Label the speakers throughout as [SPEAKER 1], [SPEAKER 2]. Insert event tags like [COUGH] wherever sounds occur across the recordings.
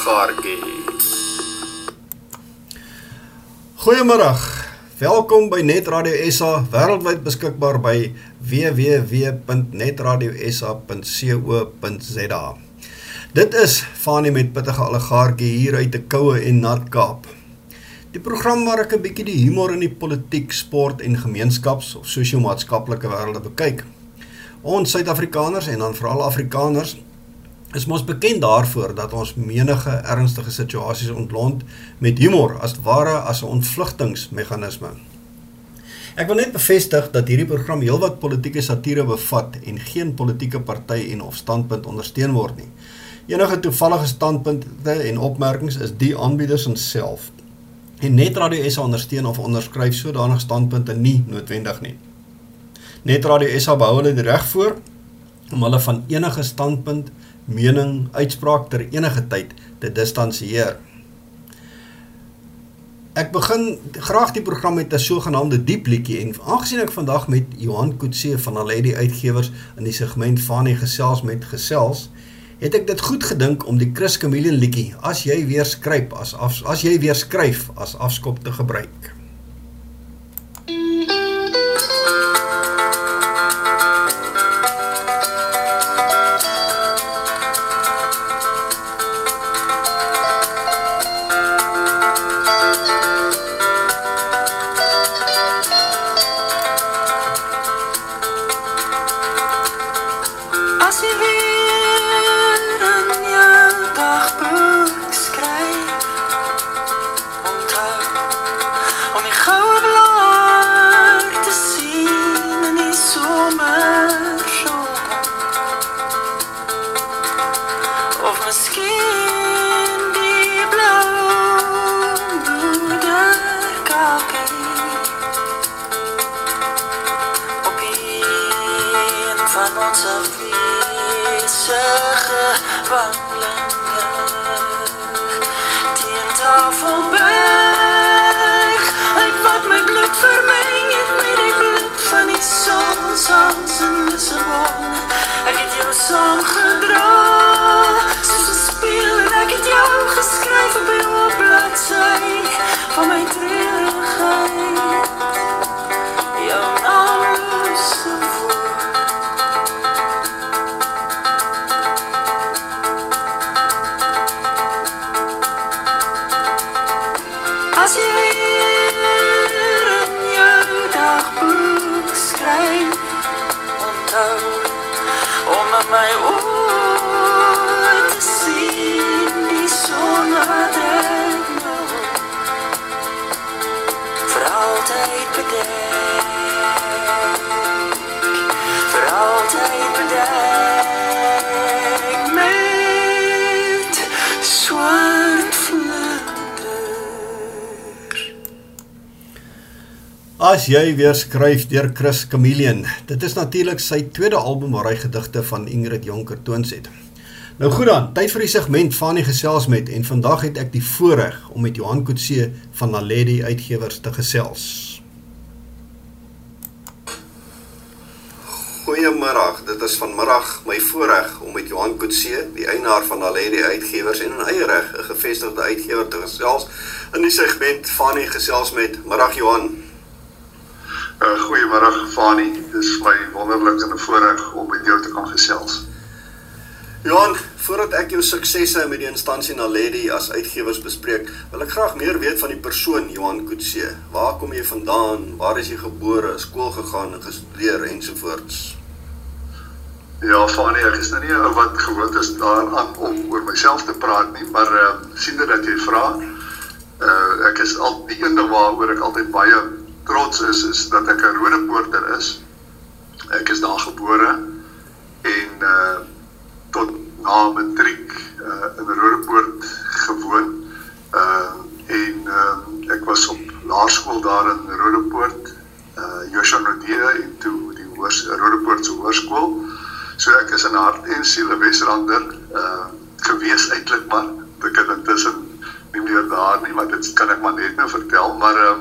[SPEAKER 1] allegaartjie.
[SPEAKER 2] Goeiemôre. Welkom by Net Radio SA, wêreldwyd beskikbaar by www.netradiosa.co.za. Dit is Fani met pittige allegaartjie hier uit 'n koue en nat Kaap. Die program waar ek 'n bietjie die humor in die politiek, sport en gemeenskaps of sosio-maatskaplike wêrelde bekyk. Ons Suid-Afrikaners en dan veral Afrikaners is mos bekend daarvoor dat ons menige ernstige situasies ontlont met humor as ware as 'n ontvlugtingsmeganisme. Ek wil net bevestig dat hierdie program heelwat politieke satire bevat en geen politieke party en of standpunt ondersteun word nie. Enige toevallige standpunte en opmerkings is die aanbieders self. En Net Radio SA ondersteun of onderskryf sodanige standpunte nie noodwendig nie. Net Radio SA behou hulle die reg voor om hulle van enige standpunt mening, uitspraak ter enige tyd te distansieer. Ek begin graag die program met 'n sogenaamde diep liedjie en aangesien ek vandag met Johan Kutse van Aledi Uitgewers in die segment Fanie gesels met gesels, het ek dit goed gedink om die Chris Chameleon liedjie as jy weer skryf as as, as jy weer skryf as afskop te gebruik. As jy weer skryf deur Chris Chameleon. Dit is natuurlik sy tweede album waar hy gedigte van Ingrid Jonker toonset. Nou goed dan, tyd vir die segment van die gesels met en vandag het ek die voorreg om met Johan Kutse van Naledi Uitgewers te gesels.
[SPEAKER 1] Goeiemôre. Dit is vanmiddag my voorreg om met Johan Kutse, die eienaar van Naledi Uitgewers en in eie reg 'n gevestigde uitgewer te gesels in die segment van die gesels met. Middag Johan.
[SPEAKER 3] Uh, Goeiemôre Fani, dit is my wonderlik en 'n voorreg om met jou te kan gesels.
[SPEAKER 1] Johan, voordat ek jou suksesse met die instansie Naledi as uitgewers bespreek, wil ek graag meer weet van die persoon Johan Kutse. Waar kom jy vandaan? Waar is jy gebore? Skool gegaan en gestudeer ensovoorts?
[SPEAKER 3] Ja, Fani, ek is nou nie ou wat gewoond is daaraan om oor myself te praat nie, maar uh, sien dit dat jy vra. Uh, ek is al die ene waaroor ek altyd baie trots is is dat ek 'n Rodepoorter is. Ek is daar gebore en uh tot na matriek uh in Rodepoort gewoon. Uh en uh ek was op laerskool daar in Rodepoort, uh Joshua Nodee en toe die Hoors Rodepoort se hoërskool. So ek is in hart en siel 'n Wesrander uh gewees eintlik maar ek het intussen nie meer daar nie, maar dit kan ek maar net nou vertel, maar uh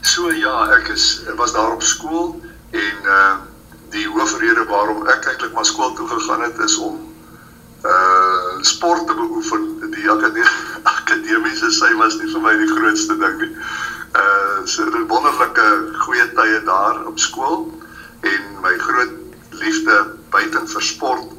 [SPEAKER 3] So ja, ek is was daar op skool en uh die hoofrede waarom ek eintlik maar skool toe gegaan het is om uh sport te beoefen. Die akademie [LAUGHS] akademiese sy was nie vir my die grootste ding nie. Uh so 'n wonderlike goeie tye daar op skool en my groot liefde buiten vir sport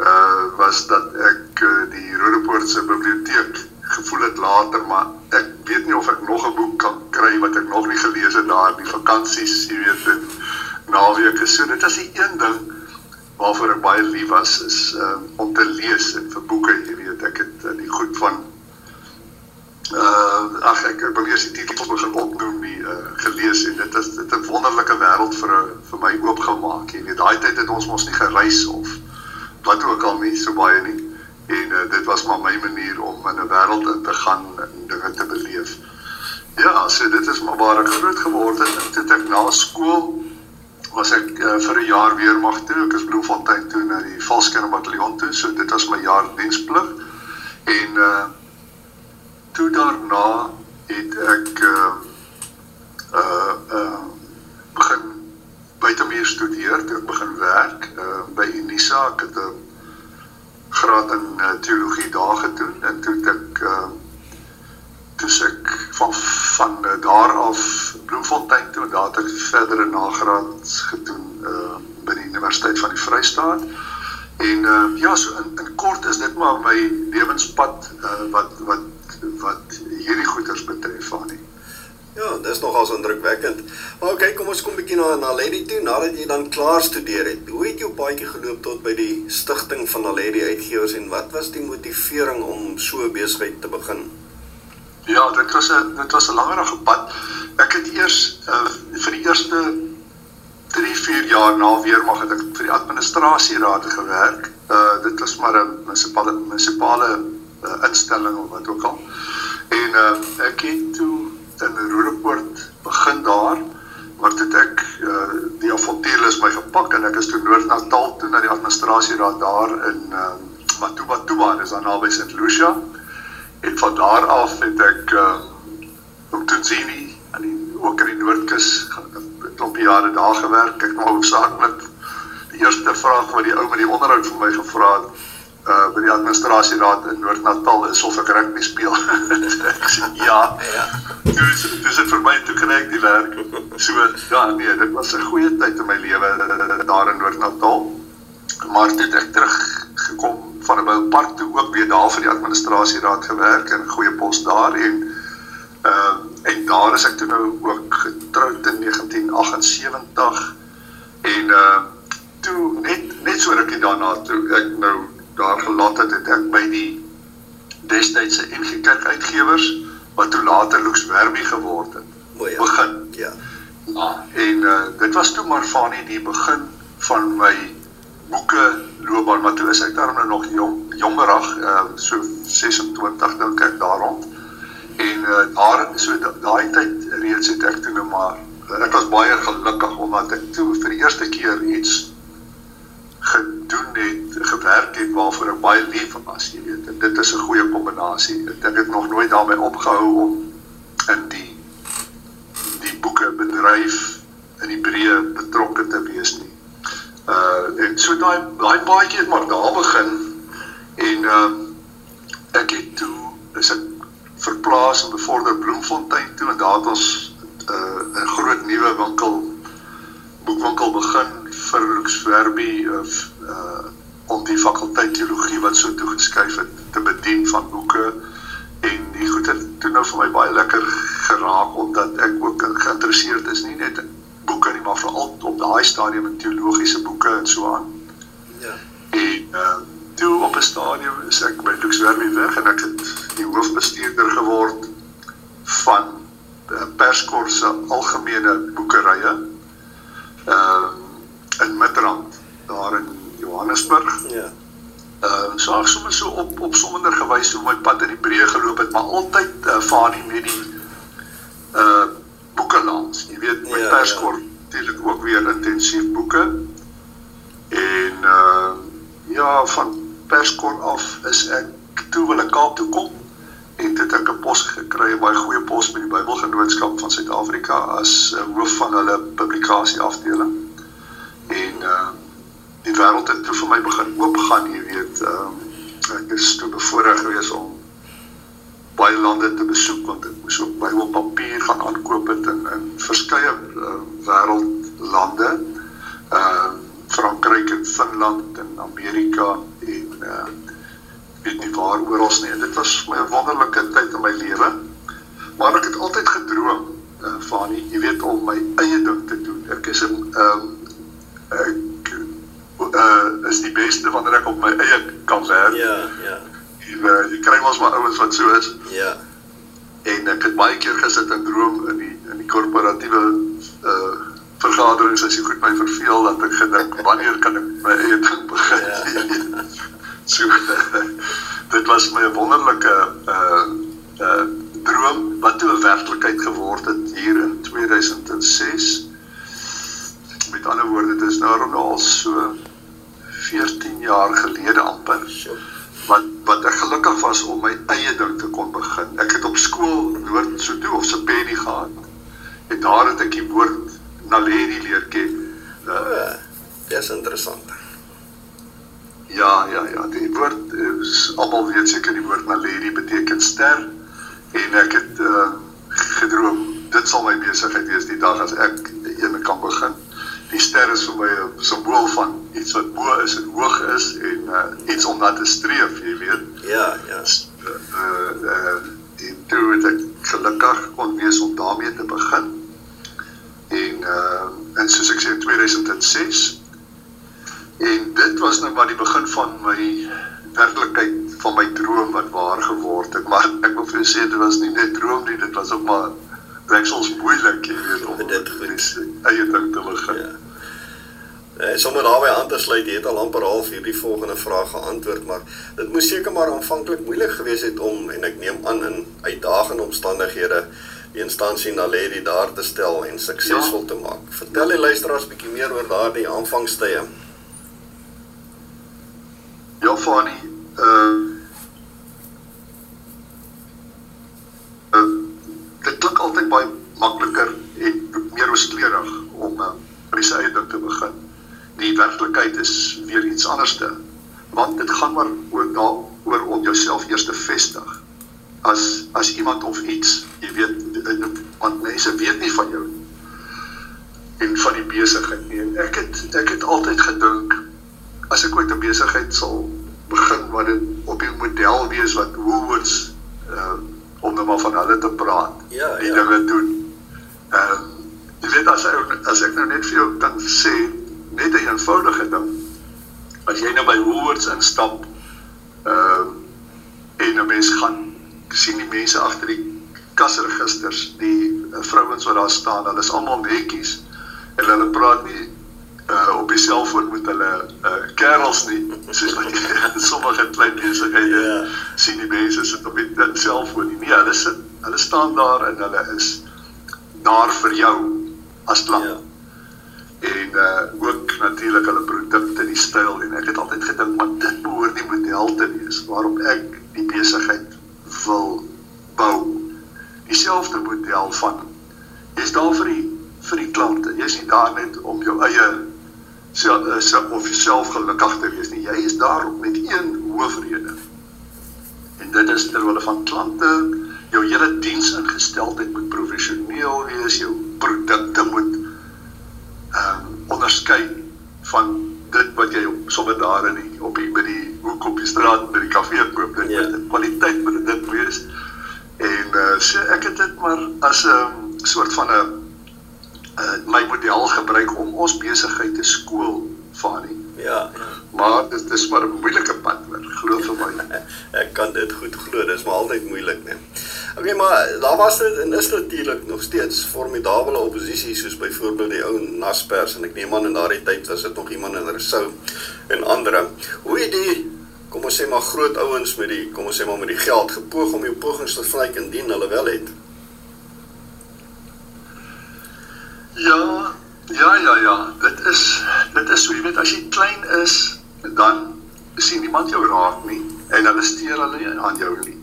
[SPEAKER 3] uh was dat ek uh, die Rodepoort se biblioteek gevoel het later maar ek weet nie of ek nog 'n boek kan kry wat ek nog nie gelees het daar die vakansies jy weet dit naweke. So dit is die een ding waarvoor ek baie lief was is uh, om te lees en vir boeke jy weet. Ek het uh, die goed van uh ag ek wil eers die titels begin opnoem nie uh, gelees en dit is dit 'n wonderlike wêreld vir vir my oopgemaak jy weet. Daai tyd het ons mos nie gereis of wat ook al nie so baie nie en uh, dit was maar my manier om in 'n wêreld in te gaan en dinge te beleef. Ja so dit is maar waar ek groot geword het. En toe ek na skool was ek uh, vir 'n jaar weer mag toe. Ek is Bloemfontein toe na die Valskerm bataljon toe. So dit was my jaar diensplig Bloemfontein toe en daar het ek verdere nagraad gedoen uh by die Universiteit van die Vrystaat. En uh ja, so in, in kort is dit maar my lewenspad uh wat wat wat hierdie goeders betref van nie.
[SPEAKER 1] Ja, dis nogals indrukwekkend. Maar okay, kom ons kom bietjie na Naledi toe nadat jy dan klaar studeer het. Hoe het jou paadjie geloop tot by die stigting van Naledi Uitgewers en wat was die motivering om so besigheid te begin?
[SPEAKER 3] Ja, dit was 'n dit was 'n langerige pad. Ek het eers uh, vir die eerste 3, 4 jaar na weermag het ek vir die administrasieraad gewerk. Uh dit was maar 'n munisipale munisipale uh, instelling of wat ook al. En uh, ek het toe in Rodepoort begin daar, maar toe ek uh, die avontuurlus my gepak en ek is toe Noord-Natal toe na die administrasieraad daar in uh, Matuba Tuba, dis daar naby St. Lucia. En van daar af het ek uh, op Tunzini aan die ook in die Noordkus 'n klompie jare daar gewerk. Ek maar hoofsaaklik die eerste vraag wat die ou met die onderhoud vir my gevra het uh by die administrasieraad in Noord-Natal is of ek rugby speel. ek sê ja. Ja. Dis dis vir my toe gekry die werk. So ja, nee, dit was 'n goeie tyd in my lewe daar in Noord-Natal. Maar toe ek terug gekom van 'n boupark toe ook weer daar vir die administrasieraad gewerk en 'n goeie pos daar en uh en daar is ek toe nou ook getroud in 1978 en uh toe net net so rukkie daarna toe ek nou daar geland het, het ek by die destydse NG Kerk uitgewers wat toe later Lux Werby geword het.
[SPEAKER 1] Mooi. Ja.
[SPEAKER 3] Begin.
[SPEAKER 1] Ja.
[SPEAKER 3] Ja, en uh, dit was toe maar van die begin van my boeke loopbaan, maar toe is ek daar nou nog jong jongerig, uh, so 26 dink ek daar rond. En uh, daar so daai tyd reeds het ek toe nou maar ek was baie gelukkig omdat ek toe vir die eerste keer iets gedoen het, gewerk het waarvoor ek baie lief was, jy weet. En dit is 'n goeie kombinasie. Ek het nog nooit daarmee opgehou om in die die boeke bedryf in die breë betrokke te wees nie. Uh en so daai daai paadjie het maar daar begin en uh ek het toe is ek verplaas in bevorder Bloemfontein toe en daar het ons uh 'n groot nuwe winkel boekwinkel begin vir Lux Verbi of uh om die fakulteit teologie wat so toegeskryf het te bedien van boeke en die goed het toe nou vir my baie lekker geraak omdat ek ook geïnteresseerd is nie net in boeke nie maar veral op daai stadium in teologiese boeke en so aan.
[SPEAKER 1] Ja.
[SPEAKER 3] En uh toe op 'n stadium is ek by Lux Verbi weg en ek het die hoofbestuurder geword van uh, perskorse algemene boekerye uh in Midrand daar in Johannesburg.
[SPEAKER 1] Ja.
[SPEAKER 3] Uh so ek sommer so op op sommer gewys hoe my pad in die breë geloop het, maar altyd uh, van die met die uh boeke langs. Jy weet my
[SPEAKER 1] Ja,
[SPEAKER 3] ja, perskort natuurlik ook weer intensief boeke. En uh ja, van perskort af is ek toe wil ek Kaap toe kom en dit ek 'n pos gekry, baie goeie pos by die Bybelgenootskap van Suid-Afrika as uh, hoof van hulle publikasie afdeling. En uh die wêreld het toe vir my begin oopgaan, jy weet, ehm uh, ek is toe bevoorreg geweest om baie lande te besoek want ek moes ook baie papier gaan aankoop het in in verskeie uh, wêreldlande. Uh Frankryk en Finland en Amerika en uh weet nie waar oral nie. Dit was vir my 'n wonderlike tyd in my lewe. Maar ek het altyd gedroom uh, van jy weet om my eie ding te doen. Ek is 'n ehm um, ek uh, is die beste wanneer ek op my eie kan werk.
[SPEAKER 1] Ja, ja.
[SPEAKER 3] Jy uh, jy kry mos maar ouens wat so is.
[SPEAKER 1] Ja.
[SPEAKER 3] En ek het baie keer gesit en droom in die in die korporatiewe uh vergaderings as jy goed my verveel dat ek gedink wanneer kan ek my eie ding begin. Ja. [LAUGHS] so [LAUGHS] dit was my 'n wonderlike uh uh droom wat toe 'n werklikheid geword het hier in 2006 met ander woorde dit is nou al so 14 jaar gelede amper wat wat ek gelukkig was om my eie ding te kon begin. Ek het op skool Noord Soto of Sepedi gehad. En daar het ek die woord Naledi leer ken.
[SPEAKER 1] Uh, dis interessant.
[SPEAKER 3] Ja, ja, ja, die woord is almal weet seker die woord Naledi beteken ster en ek het uh, gedroom dit sal my besigheid wees die dag as ek een kan begin die ster is vir my 'n simbool van iets wat bo is en hoog is en uh, iets om na te streef, jy weet.
[SPEAKER 1] Ja, ja.
[SPEAKER 3] Uh uh en toe het ek gelukkig kon wees om daarmee te begin. En uh en soos ek sê 2006 en dit was nou maar die begin van my werklikheid van my droom wat waar geword het. Maar ek wil vir jou sê dit was nie net droom nie, dit was ook maar weksels moeilik, jy weet, om [LAUGHS]
[SPEAKER 1] dit goed
[SPEAKER 3] eie ding te begin. Ja.
[SPEAKER 1] Eh sommer daarbey aan te sluit, jy het al amper half hierdie volgende vraag geantwoord, maar dit moes seker maar aanvanklik moeilik gewees het om en ek neem aan in uitdagende omstandighede die instansie Naledi daar te stel en suksesvol ja. te maak. Vertel die luisteraars bietjie meer oor daardie aanvangstye.
[SPEAKER 3] Ja, Fani, uh dit klink altyd baie makliker en meer ooskleurig om uh, by sy eie ding te begin. Die werklikheid is weer iets anderste. Want dit gaan maar oor daaroor om jouself eers te vestig as as iemand of iets, jy weet, want mense weet nie van jou en van die besigheid nie. Ek het ek het altyd gedink as ek ooit 'n besigheid sal begin wat dit op 'n model wees wat Woolworths uh om nou maar van hulle te praat.
[SPEAKER 1] Ja,
[SPEAKER 3] die
[SPEAKER 1] ja.
[SPEAKER 3] dinge doen. Ehm uh, jy weet as ek as ek nou net vir jou kan sê net 'n eenvoudige ding. As jy nou by Woolworths instap ehm uh, en 'n mens gaan sien die mense agter die kasregisters, die uh, vrouens wat daar staan, hulle is almal netjies en hulle praat nie uh, op die selfoon met hulle uh, kerels nie soos wat [LAUGHS] sommige klein besighede ja. sien die mense sit op die selfoon nie. Nee, hulle sit hulle staan daar en hulle is daar vir jou as klant. Ja. En uh ook natuurlik hulle produkte, die styl en ek het altyd gedink maar dit behoort die model te wees waarop ek die besigheid wil bou. Dieselfde model van jy's daar vir die vir die klante. Jy's nie daar net om jou eie self eh, of jouself gelukkig te wees nie. Jy is daar met een hoofrede. En dit is terwyl van klante jou hele diensingesteldheid moet professioneel wees, jou produkte moet ehm um, onderskei van dit wat jy sommer daar in die op die by die hoek op die straat by die kafee koop. Dit yeah. Ja. moet kwaliteit moet dit wees. En uh, so ek het dit maar as 'n um, soort van 'n uh, my model gebruik om ons besigheid te skool van nie.
[SPEAKER 1] Ja.
[SPEAKER 3] Maar dit is maar 'n moeilike pad, maar glo vir my. [LAUGHS]
[SPEAKER 1] Ek kan dit goed glo, dis maar altyd moeilik, né? Okay, maar daar was dit en is natuurlik nog steeds formidable oppositie soos byvoorbeeld die ou Naspers en ek neem aan in daardie tyd was dit nog iemand in Rousseau en ander. Hoe het die kom ons sê maar groot ouens met die kom ons sê maar met die geld gepoog om jou pogings te vryk indien hulle wel het?
[SPEAKER 3] Ja, ja, ja, ja. Dit is dit is so, jy weet as jy klein is, dan sien niemand jou raak nie en hulle steur hulle aan jou nie.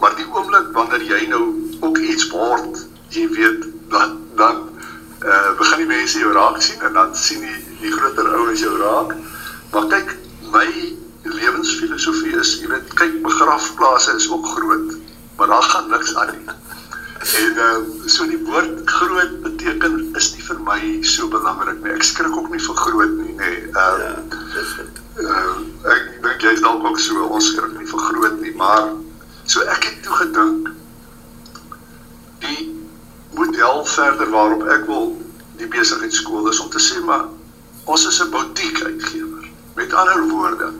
[SPEAKER 3] Maar die oomblik wanneer jy nou ook iets word, jy weet, dan dan eh uh, begin die mense jou raak sien en dan sien die die groter ouens jou raak. Maar kyk, my lewe lewensfilosofie is, jy weet, kyk begrafplase is ook groot, maar daar gaan niks aan nie. En uh, so die woord groot beteken is nie vir my so belangrik nie. Ek skrik ook nie vir groot nie, nê. Nee. Uh, dis dit. Uh, ek dink jy's dalk ook so, ons skrik nie vir groot nie, maar so ek het toe gedink die model verder waarop ek wil die besigheidskool is om te sê maar ons is 'n boutique uitgewer. Met ander woorde,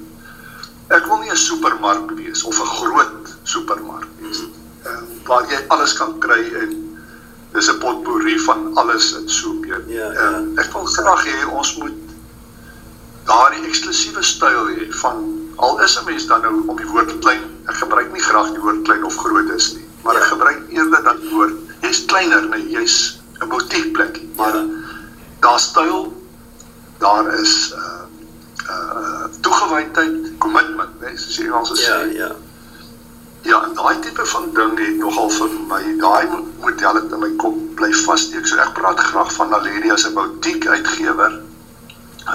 [SPEAKER 3] ek wil nie 'n supermark wees of 'n groot supermark wees nie uh, waar jy alles kan kry en dis 'n potpourri van alles in so 'n
[SPEAKER 1] ja, ja.
[SPEAKER 3] uh, ek wil graag hê ons moet daardie eksklusiewe styl hê van al is 'n mens dan nou om die woord klein ek gebruik nie graag die woord klein of groot is nie maar ja. ek gebruik eerder dan woord jy's kleiner nee jy's 'n plek maar ja. daar styl daar is uh uh toegewydheid commitment nee soos jy Engels sê
[SPEAKER 1] ja ja
[SPEAKER 3] Ja, daai tipe van ding het nogal vir my daai model het in my kop bly vassteek. So ek praat graag van Naledi as 'n boutique uitgewer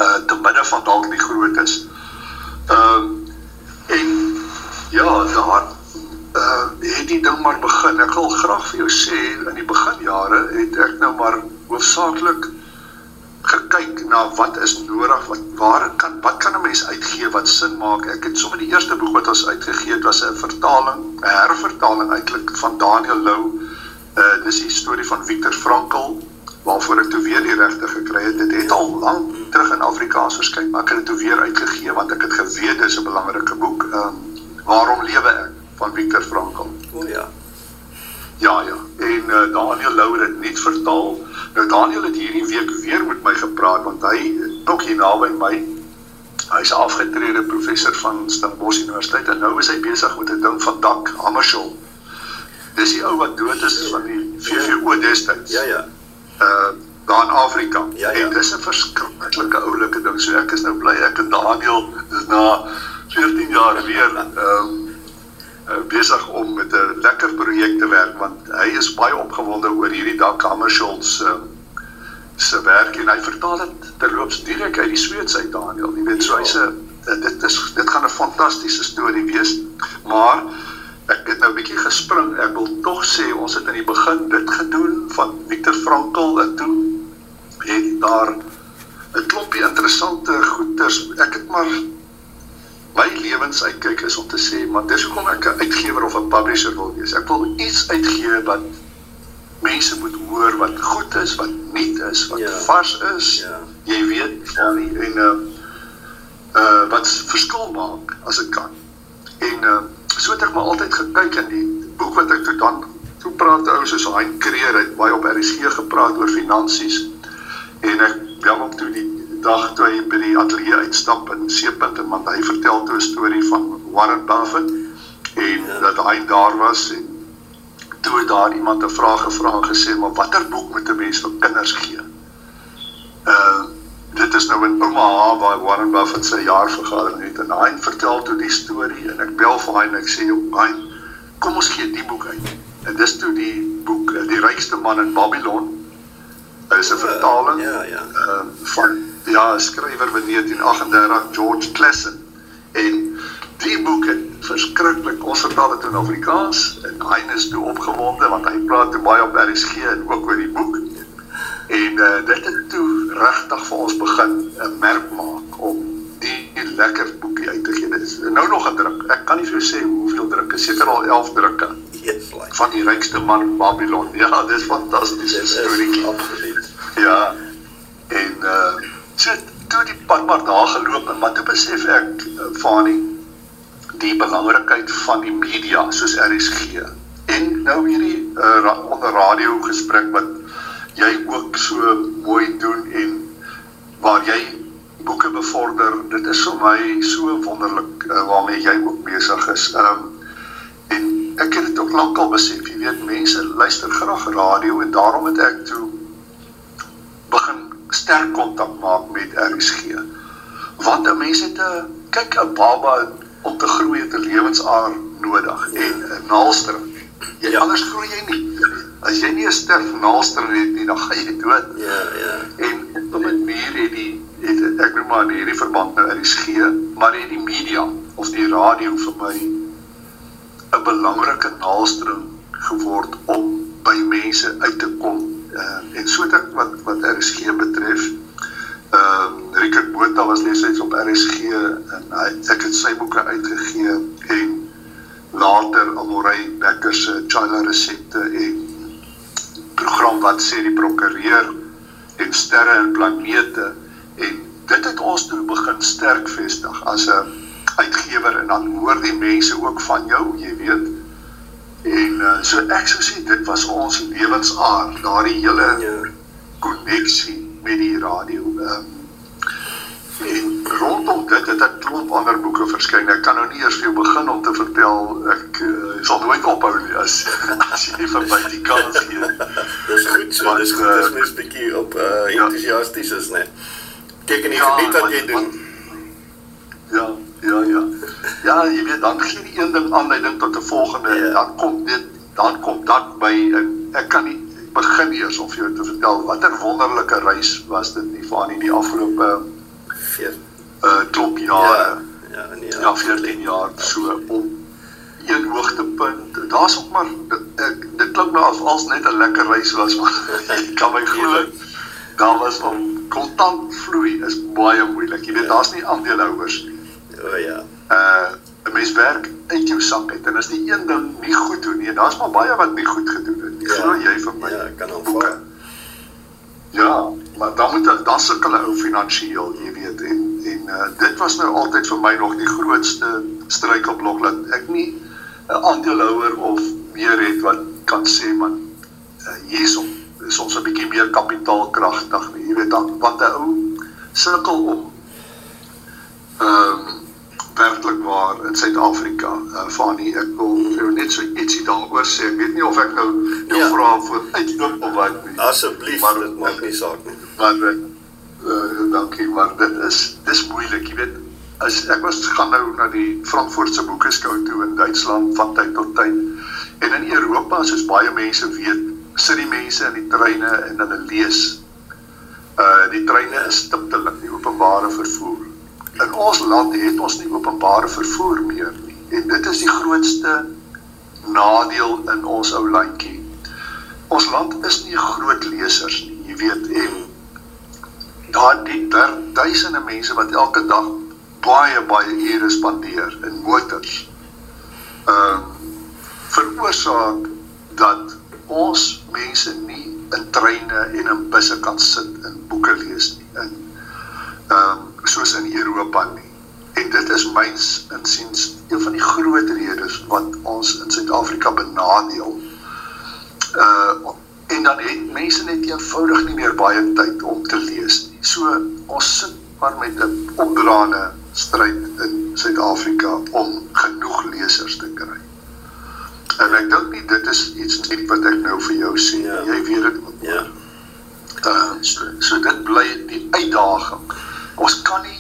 [SPEAKER 3] uh te midde van dalk die grootes. Ehm uh, en ja, daar uh het die ding maar begin. Ek wil graag vir jou sê in die beginjare het ek nou maar hoofsaaklik gekyk na wat is nodig, wat waar kan wat kan 'n mens uitgee wat sin maak. Ek het sommer die eerste boek wat ons uitgegee het was 'n vertaling, 'n hervertaling eintlik van Daniel Lou. Uh dis die storie van Viktor Frankl waarvoor ek toe weer die regte gekry het. Dit het al lank terug in Afrikaans verskyn, maar ek het dit toe weer uitgegee want ek het geweet dis 'n belangrike boek. Ehm um, Waarom lewe ek van Viktor Frankl.
[SPEAKER 1] O ja.
[SPEAKER 3] Ja ja. En uh, Daniel Lou het nie vertaal Nou Daniel het hierdie week weer met my gepraat want hy ook hier naby my. Hy's afgetrede professor van Stellenbosch Universiteit en nou is hy besig met 'n ding van Dak Hammarskjöld. Dis die ou wat dood is van die VVO destyds.
[SPEAKER 1] Ja ja.
[SPEAKER 3] Uh daar in Afrika.
[SPEAKER 1] Ja, ja.
[SPEAKER 3] En dis 'n verskriklike oulike ding. So ek is nou bly ek en Daniel is na 14 jaar weer ehm um, uh, besig om met 'n lekker projek te werk want hy is baie opgewonde oor hierdie Dag Hammarskjöld se uh, se werk en hy vertaal dit terloops direk uit die Sweeds uit Daniel. Jy weet so hy's 'n dit is dit gaan 'n fantastiese storie wees. Maar ek het nou 'n bietjie gespring. Ek wil tog sê ons het in die begin dit gedoen van Viktor Frankl en toe het daar 'n klompie interessante goeters. Ek het maar my lewensuitkyk is om te sê, maar dis hoekom ek 'n uitgewer of 'n publisher wil wees. Ek wil iets uitgee wat mense moet hoor wat goed is, wat nuut is, wat ja. vars is. Ja. Jy weet, ja. en uh uh wat verskil maak as ek kan. En uh so het ek maar altyd gekyk in die boek wat ek toe dan toe praat ou soos Hein Kreer het baie op RSG gepraat oor finansies. En ek bel hom toe die dag toe hy by die ateljee uitstap in Seepunt en want hy vertel toe 'n storie van Warren Buffett en ja. dat hy daar was en toe daar iemand 'n vraag gevra en gesê maar watter boek moet 'n mens vir kinders gee? Uh dit is nou in Omaha waar Warren Buffett sy jaarvergadering het en hy vertel toe die storie en ek bel vir hy en ek sê hy kom ons gee die boek uit. En dis toe die boek Die rykste man in Babylon is 'n vertaling
[SPEAKER 1] ja ja
[SPEAKER 3] uh, van ja, 'n skrywer van 1938, George Clason. En die boek het verskriklik ons vertaal dit in Afrikaans en hy is toe opgewonde want hy praat te baie op RSG en ook oor die boek. En uh, dit het toe regtig vir ons begin 'n merk maak om die, die lekker boekie uit te gee. Dit is nou nog 'n druk. Ek kan nie vir jou sê hoeveel drukke, seker al 11 drukke.
[SPEAKER 1] Like.
[SPEAKER 3] Van die rykste man in Babylon. Ja, dis fantasties. Dis storie
[SPEAKER 1] absoluut.
[SPEAKER 3] Ja. En uh so toe die pad maar daar geloop en maar toe besef ek uh, Fani die belangrikheid van die media soos RSG. En nou hierdie uh, onder radio gesprek wat jy ook so mooi doen en waar jy boeke bevorder. Dit is vir my so wonderlik uh, waarmee jy ook besig is. Um, en ek het dit ook lankal besef. Jy weet mense luister graag radio en daarom het ek toe begin sterk kontak maak met RSG. Want 'n mens het 'n kyk 'n baba om te groei het 'n lewensaar nodig en 'n naalstring. Jy ja. anders groei jy nie. As jy nie 'n sterk naalstring het nie, dan gaan jy dood.
[SPEAKER 1] Ja, ja.
[SPEAKER 3] En op 'n manier het die het ek noem maar hierdie verband nou RSG, maar het die media of die radio vir my 'n belangrike naaldstring geword om by mense uit te kom. Uh, en so dit wat wat RSG betref, ehm uh, Richard Botha was leses op RSG en hy ek het sy boeke uitgegee en later Amorey Becker se China resepte en program wat sê die prokureur en sterre en planete en dit het ons toe begin sterk vestig as 'n uitgewer en dan hoor die mense ook van jou, jy weet. En uh, so ek sou sê dit was ons lewensaard, daardie hele koneksie ja. met die radio. Um, en rondom dit het 'n klomp ander boeke verskyn. Ek kan nou nie eers vir jou begin om te vertel ek uh, sal nooit ophou nie as [LAUGHS] as jy nie vir my die kans gee.
[SPEAKER 1] dis goed so, dis goed. Dis mens bietjie op uh, entoesiasties is, né? Teken nie ja, geniet wat jy doen.
[SPEAKER 3] Ja, ja, ja. Ja, jy weet dan gee die een ding aanleiding tot 'n volgende ja. dan kom dit dan kom dat by ek, ek kan nie begin eers om vir jou te vertel watter wonderlike reis was dit nie van in die afgelope 4 uh klop jare. Ja, ja, nee, ja, 14 jaar so om een hoogtepunt. Daar's ook maar ek dit klink nou as als net 'n lekker reis was maar [LAUGHS] kan my glo. Daar was om kontant vloei is baie moeilik. Jy weet ja. daar's nie aandeelhouers nie.
[SPEAKER 1] O oh, ja.
[SPEAKER 3] Uh 'n mens werk uit jou sak uit en as die een ding nie goed doen nie, daar's maar baie wat nie goed gedoen het. Ja, glo jy vir my?
[SPEAKER 1] Ja, kan aanvaar.
[SPEAKER 3] Ja, maar dan moet dan dan sukkel ou finansiëel, jy weet en en uh, dit was nou altyd vir my nog die grootste struikelblok dat ek nie 'n aandeelhouer of meer het wat kan sê man uh, hiersom is ons 'n bietjie meer kapitaalkragtig, jy weet dan wat 'n ou sukkel om ehm um, werklik waar in Suid-Afrika. Uh, Fani, ek wil jou net so ietsie daaroor sê. Ek weet nie of ek nou jou ja. vra vir uitloop of wat nie.
[SPEAKER 1] Asseblief, maar dit maak nie saak nie.
[SPEAKER 3] Maar uh, dankie, maar dit is dis moeilik, jy weet. As ek was gaan nou na die Frankfurtse boekeskou toe in Duitsland van tyd tot tyd. En in Europa, soos baie mense weet, sit die mense in die treine en hulle lees. Uh die treine is stiptelik, die openbare vervoer in ons land het ons nie openbare vervoer meer nie. En dit is die grootste nadeel in ons ou landjie. Ons land is nie groot lesers nie, jy weet, en daar die duisende mense wat elke dag baie baie ure spandeer in motors. Ehm uh, veroorsaak dat ons mense nie in treine en in busse kan sit en boeke lees nie. In ehm um, soos in Europa nie. En dit is myns insiens een van die groot redes wat ons in Suid-Afrika benadeel. Uh en dan het mense net eenvoudig nie meer baie tyd om te lees nie. So ons sit maar met 'n opdraande stryd in Suid-Afrika om genoeg lesers te kry. En ek dink nie dit is iets net wat ek nou vir jou sê. Ja. Jy weet dit.
[SPEAKER 1] Ja.
[SPEAKER 3] Uh so, so dit bly die uitdaging ons kan nie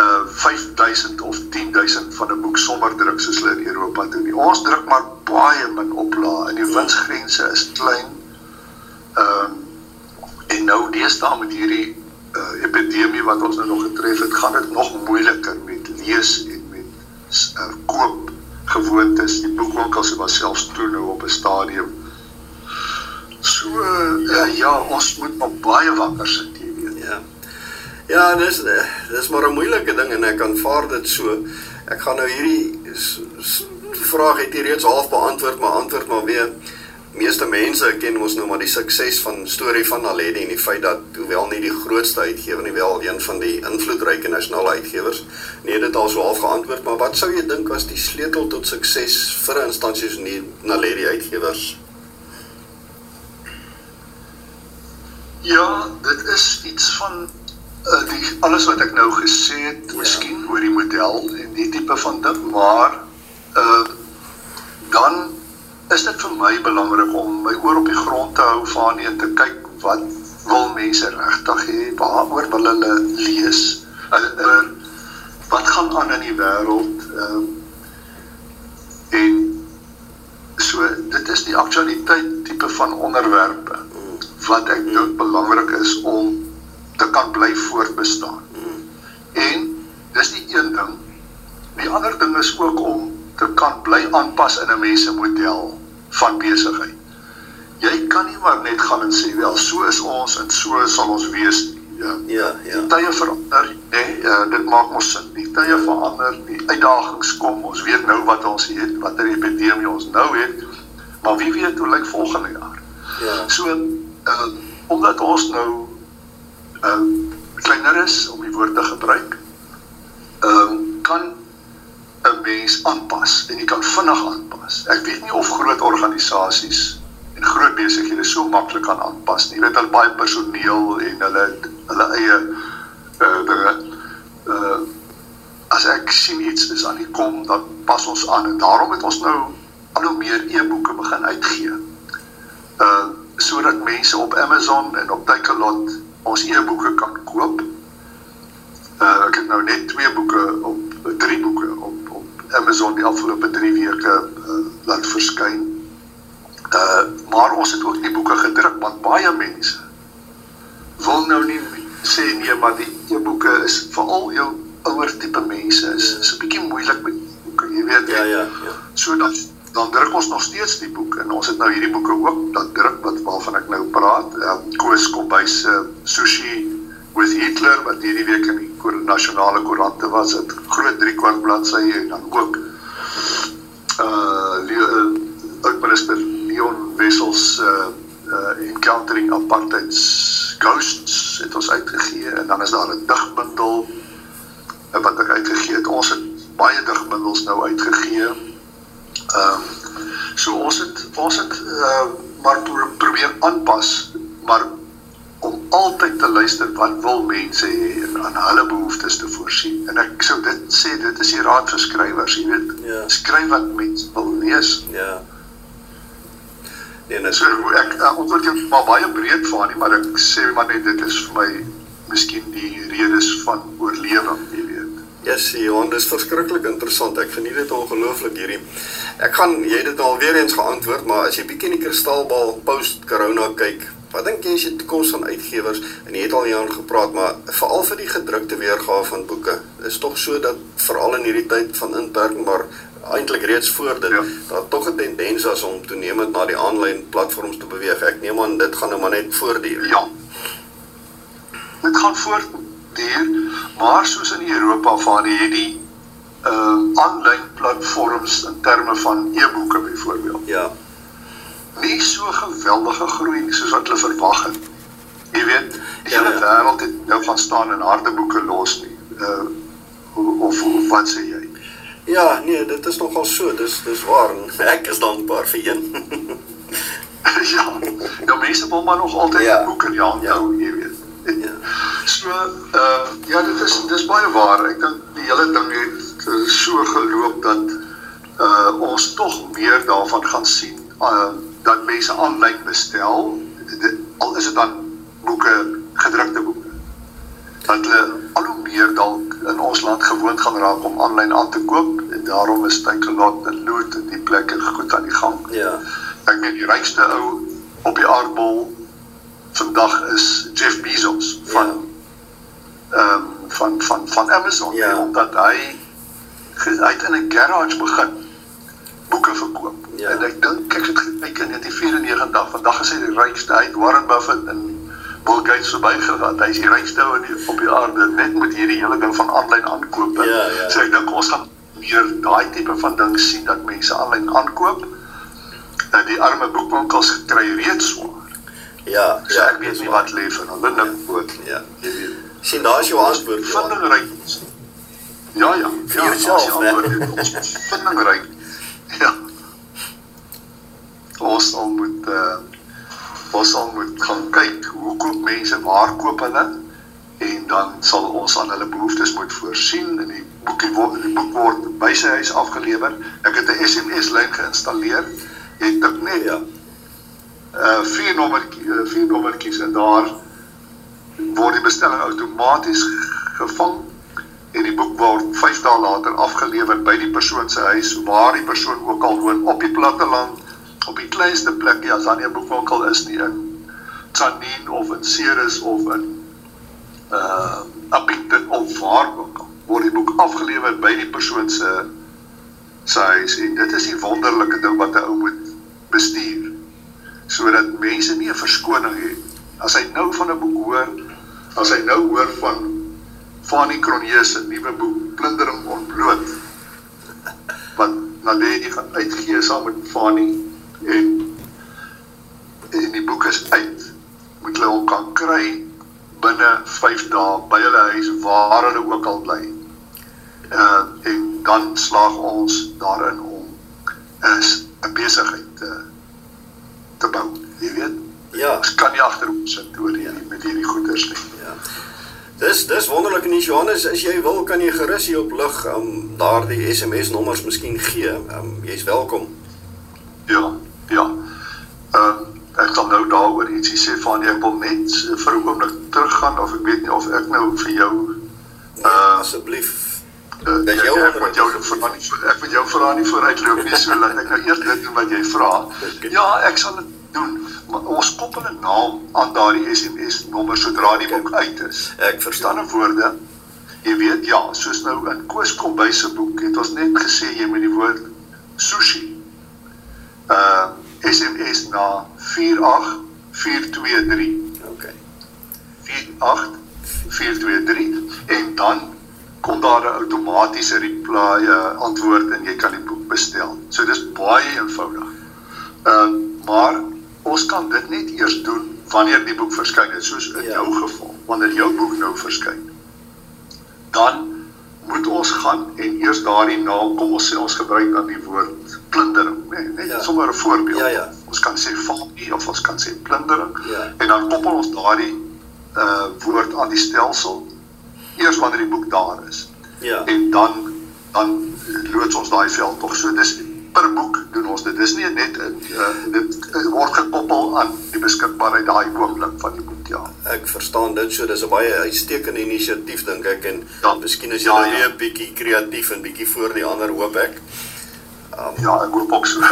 [SPEAKER 3] uh 5000 of 10000 van 'n boek sommer druk soos hulle in Europa doen nie. Ons druk maar baie min oplaai en die winsgrense is klein. Ehm um, en nou deesdae met hierdie uh epidemie wat ons nou nog getref het, gaan dit nog moeiliker met lees en met uh, koop gewoontes. Die boekwinkels was selfs toe nou op 'n stadium. So uh, ja, ons moet maar baie wakker sit, weet.
[SPEAKER 1] Ja. Dis dis maar 'n moeilike ding en ek aanvaar dit so. Ek gaan nou hierdie vraag het hier reeds half beantwoord, maar antwoord maar weer. Meeste mense ken mos nou maar die sukses van storie van Naledi en die feit dat hoewel nie die grootste uitgewer nie, wel een van die invloedryke nasionale uitgewers, nie dit al so half geantwoord, maar wat sou jy dink was die sleutel tot sukses vir instansies soos die Naledi uitgewers?
[SPEAKER 3] Ja, dit is iets van uh, die alles wat ek nou gesê het, ja. miskien oor die model en die tipe van ding, maar uh dan is dit vir my belangrik om my oor op die grond te hou van en te kyk wat wil mense regtig hê, waaroor wil hulle lees? Hulle wat gaan aan in die wêreld? Ehm uh, en so dit is die aktualiteit tipe van onderwerpe wat ek dink belangrik is om te kan bly voortbestaan. En dis die een ding. Die ding is ook om te kan bly aanpas in 'n mens se model van besigheid. Jy kan nie maar net gaan en sê wel, so is ons en so sal ons wees.
[SPEAKER 1] Ja, ja. ja.
[SPEAKER 3] Tye verander, nee, uh, dit maak mos sin. Die tye verander, die uitdagings kom. Ons weet nou wat ons het, watter epidemie ons nou het, maar wie weet hoe lyk volgende jaar? Ja. So, uh, omdat ons nou uh kleiner is om die woord te gebruik, ehm uh, kan 'n mens aanpas en jy kan vinnig aanpas. Ek weet nie of groot organisasies en groot besighede so maklik kan aanpas nie. Jy weet hulle baie personeel en hulle hulle eie uh dinge. Uh as ek sien iets is aan die kom, dan pas ons aan en daarom het ons nou al hoe meer e-boeke begin uitgee. Uh sodat mense op Amazon en op Takealot ons e-boeke kan koop. Uh ek het nou net twee boeke op drie boeke op op Amazon die afgelope 3 weke uh, laat verskyn. Uh maar ons het ook die boeke gedruk want baie mense wil nou nie sê nee maar die e-boeke is veral jou ouer tipe mense is is 'n bietjie moeilik met boeke, jy weet.
[SPEAKER 1] Ja ja ja.
[SPEAKER 3] So dan dan druk ons nog steeds die boek en ons het nou hierdie boeke ook dat druk wat waarvan ek nou praat. Um, Koos Kombuis se uh, Sushi with Hitler wat hierdie week in die nasionale koerante was. Dit groot 3 kwart bladsye en dan ook uh oud minister Leon Wessels uh uh encountering apartheid's ghosts het ons uitgegee en dan is daar 'n digbundel wat ek uitgegee het. Ons het baie digbundels nou uitgegee Ehm um, so ons het ons het uh, maar probeer aanpas, maar om altyd te luister wat wil mense hê en aan hulle behoeftes te voorsien. En ek sou dit sê dit is die raad vir skrywers, jy weet. Ja. Skryf wat mense wil lees.
[SPEAKER 1] Ja.
[SPEAKER 3] Nee, net so ek uh, ontword jy maar baie breed van nie, maar ek sê maar net dit is vir my miskien die redes van oorlewing, jy weet.
[SPEAKER 1] Ja, yes, Johan, dis verskriklik interessant. Ek geniet dit ongelooflik hierdie. Ek gaan jy het dit al weer eens geantwoord, maar as jy bietjie in die kristalbal post corona kyk, wat dink jy is die toekoms van uitgewers? En jy het al hieroor gepraat, maar veral vir die gedrukte weergawe van boeke. Is tog so dat veral in hierdie tyd van inperking maar eintlik reeds voor dit ja. daar tog 'n tendens is om toenemend na die aanlyn platforms te beweeg. Ek neem aan dit gaan nou maar net voortduur.
[SPEAKER 3] Ja. Dit gaan voortduur, maar soos in Europa waar jy die uh aanlyn platforms in terme van e-boeke byvoorbeeld.
[SPEAKER 1] Ja.
[SPEAKER 3] Nie so geweldige groei nie soos wat hulle verwag het. Jy weet, die hele ja, ja. wêreld het nou van staan en harde boeke los nie. Uh of, of wat sê jy?
[SPEAKER 1] Ja, nee, dit is nogal so. Dis dis waar. [LAUGHS] Ek is dankbaar vir een. [LAUGHS] [LAUGHS]
[SPEAKER 3] ja. Nou mense wil maar nog altyd ja. boeke in die hand ja. hou. Ja. Uh ja, dit is dis baie waar. Ek dink die hele ding het uh, so geloop dat uh ons tog meer daarvan gaan sien uh dat mense aanlyn bestel dit, al is dit dan boeke gedrukte boeke dat hulle al hoe meer dalk in ons land gewoond gaan raak om aanlyn aan te koop en daarom is Takealot en Loot en die plekke goed aan die gang
[SPEAKER 1] ja
[SPEAKER 3] ek meen die rykste ou op die aardbol vandag is Jeff Bezos van ja. Ehm ja. um, van van van Amazon ja. omdat hy uit in 'n garage begin boeke verkoop. Ja. En ek dink ek het gekyk in 1994, vandag is hy die rykste uit Warren Buffett en Bill Gates verbygegaan. Hy is die rykste ou op die aarde net met hierdie hele ding van aanlyn aankoop.
[SPEAKER 1] Ja, ja.
[SPEAKER 3] So ek dink ons gaan meer daai tipe van ding sien dat mense aanlyn aankoop. Dat die arme boekwinkels kry reeds swaar.
[SPEAKER 1] Ja,
[SPEAKER 3] so ja, ek weet nie wat lê vir hulle nou voor.
[SPEAKER 1] Ja. Jy weet. Sien daar is jou antwoord.
[SPEAKER 3] Vindingryk. Ja ja,
[SPEAKER 1] vir ja, jouself,
[SPEAKER 3] né? Vindingryk. Ja. Ons sal moet uh ons sal moet gaan kyk hoe koop mense, waar koop hulle en dan sal ons aan hulle behoeftes moet voorsien en die boekie word die boek word by sy huis afgelewer. Ek het 'n SMS lyn geïnstalleer. Jy tik net ja. Uh vier nommertjies, uh, vier nommertjies en daar word die bestelling outomaties gevang en die boek word 5 dae later afgelewer by die persoon se huis waar die persoon ook al woon op die platte land op die kleinste plek ja as daar nie 'n boekwinkel is nie in Tsanin of in Ceres of in uh Appington of waar ook al word die boek afgelewer by die persoon se sy huis. En dit is die wonderlike ding wat 'n ou moet bestuur sodat mense nie 'n verskoning het as hy nou van 'n boek hoor as hy nou hoor van Fanny Cronje se nuwe boek Plundering ontbloot wat Naledi gaan uitgee saam met Fanny en en die boek is uit moet hulle hom kan kry binne 5 dae by hulle huis waar hulle ook al bly. Uh en dan slaag ons daarin om is 'n besigheid te te bou. Jy weet?
[SPEAKER 2] Ja,
[SPEAKER 3] Ons kan nie agterop sit oor hier met hierdie goeders nie.
[SPEAKER 2] ja. Dis dis wonderlik en Johannes, as jy wil kan jy gerus hier op lig um daardie SMS nommers miskien gee. Um jy's welkom.
[SPEAKER 3] Ja, ja. Ehm uh, ek sal nou daaroor ietsie sê van ek wil net vir 'n oomblik teruggaan of ek weet nie of ek nou vir jou
[SPEAKER 2] Uh, asseblief.
[SPEAKER 3] Uh, ek,
[SPEAKER 2] jou
[SPEAKER 3] ek
[SPEAKER 2] onderwerp.
[SPEAKER 3] jou vra nie ek moet jou vra nie vooruitloop nie so laat ek nou eers dit doen wat jy vra. [LAUGHS] Ja, ek sal dit doen. Maar ons koppel 'n naam aan daardie SMS nommer sodra die boek uit is.
[SPEAKER 2] Ek verstaan.
[SPEAKER 3] Verstaan woorde. Jy weet ja, soos nou in Koos Kombuis se boek het ons net gesê jy moet die woord sushi uh SMS na 48423
[SPEAKER 2] Okay.
[SPEAKER 3] 48423 en dan kom daar 'n outomatiese reply uh, antwoord en jy kan die boek bestel. So dis baie eenvoudig. Ehm uh, maar ons kan dit net eers doen wanneer die boek verskyn het, soos in
[SPEAKER 2] Ja.
[SPEAKER 3] jou geval, wanneer jou boek nou verskyn. Dan moet ons gaan en eers daardie naam, kom ons sê ons gebruik dan die woord plundering, nee, net
[SPEAKER 2] Ja.
[SPEAKER 3] sommer 'n voorbeeld.
[SPEAKER 2] Ja, ja.
[SPEAKER 3] Ons kan sê valkie of ons kan sê plundering
[SPEAKER 2] Ja.
[SPEAKER 3] en dan koppel ons daardie uh woord aan die stelsel eers wanneer die boek daar is.
[SPEAKER 2] Ja.
[SPEAKER 3] En dan dan loods ons daai veld tog. So dis per boek doen ons dit. Dis nie net uh, dit uh, word gekoppel aan die beskikbaarheid daai oomblik van die boek ja.
[SPEAKER 2] Ek verstaan dit so dis 'n baie uitstekende inisiatief dink ek en
[SPEAKER 3] Ja.
[SPEAKER 2] miskien is
[SPEAKER 3] Ja,
[SPEAKER 2] jy
[SPEAKER 3] ja.
[SPEAKER 2] weer 'n bietjie kreatief en bietjie voor die ander hoop ek.
[SPEAKER 3] Ja, ek hoop ook so. [LAUGHS]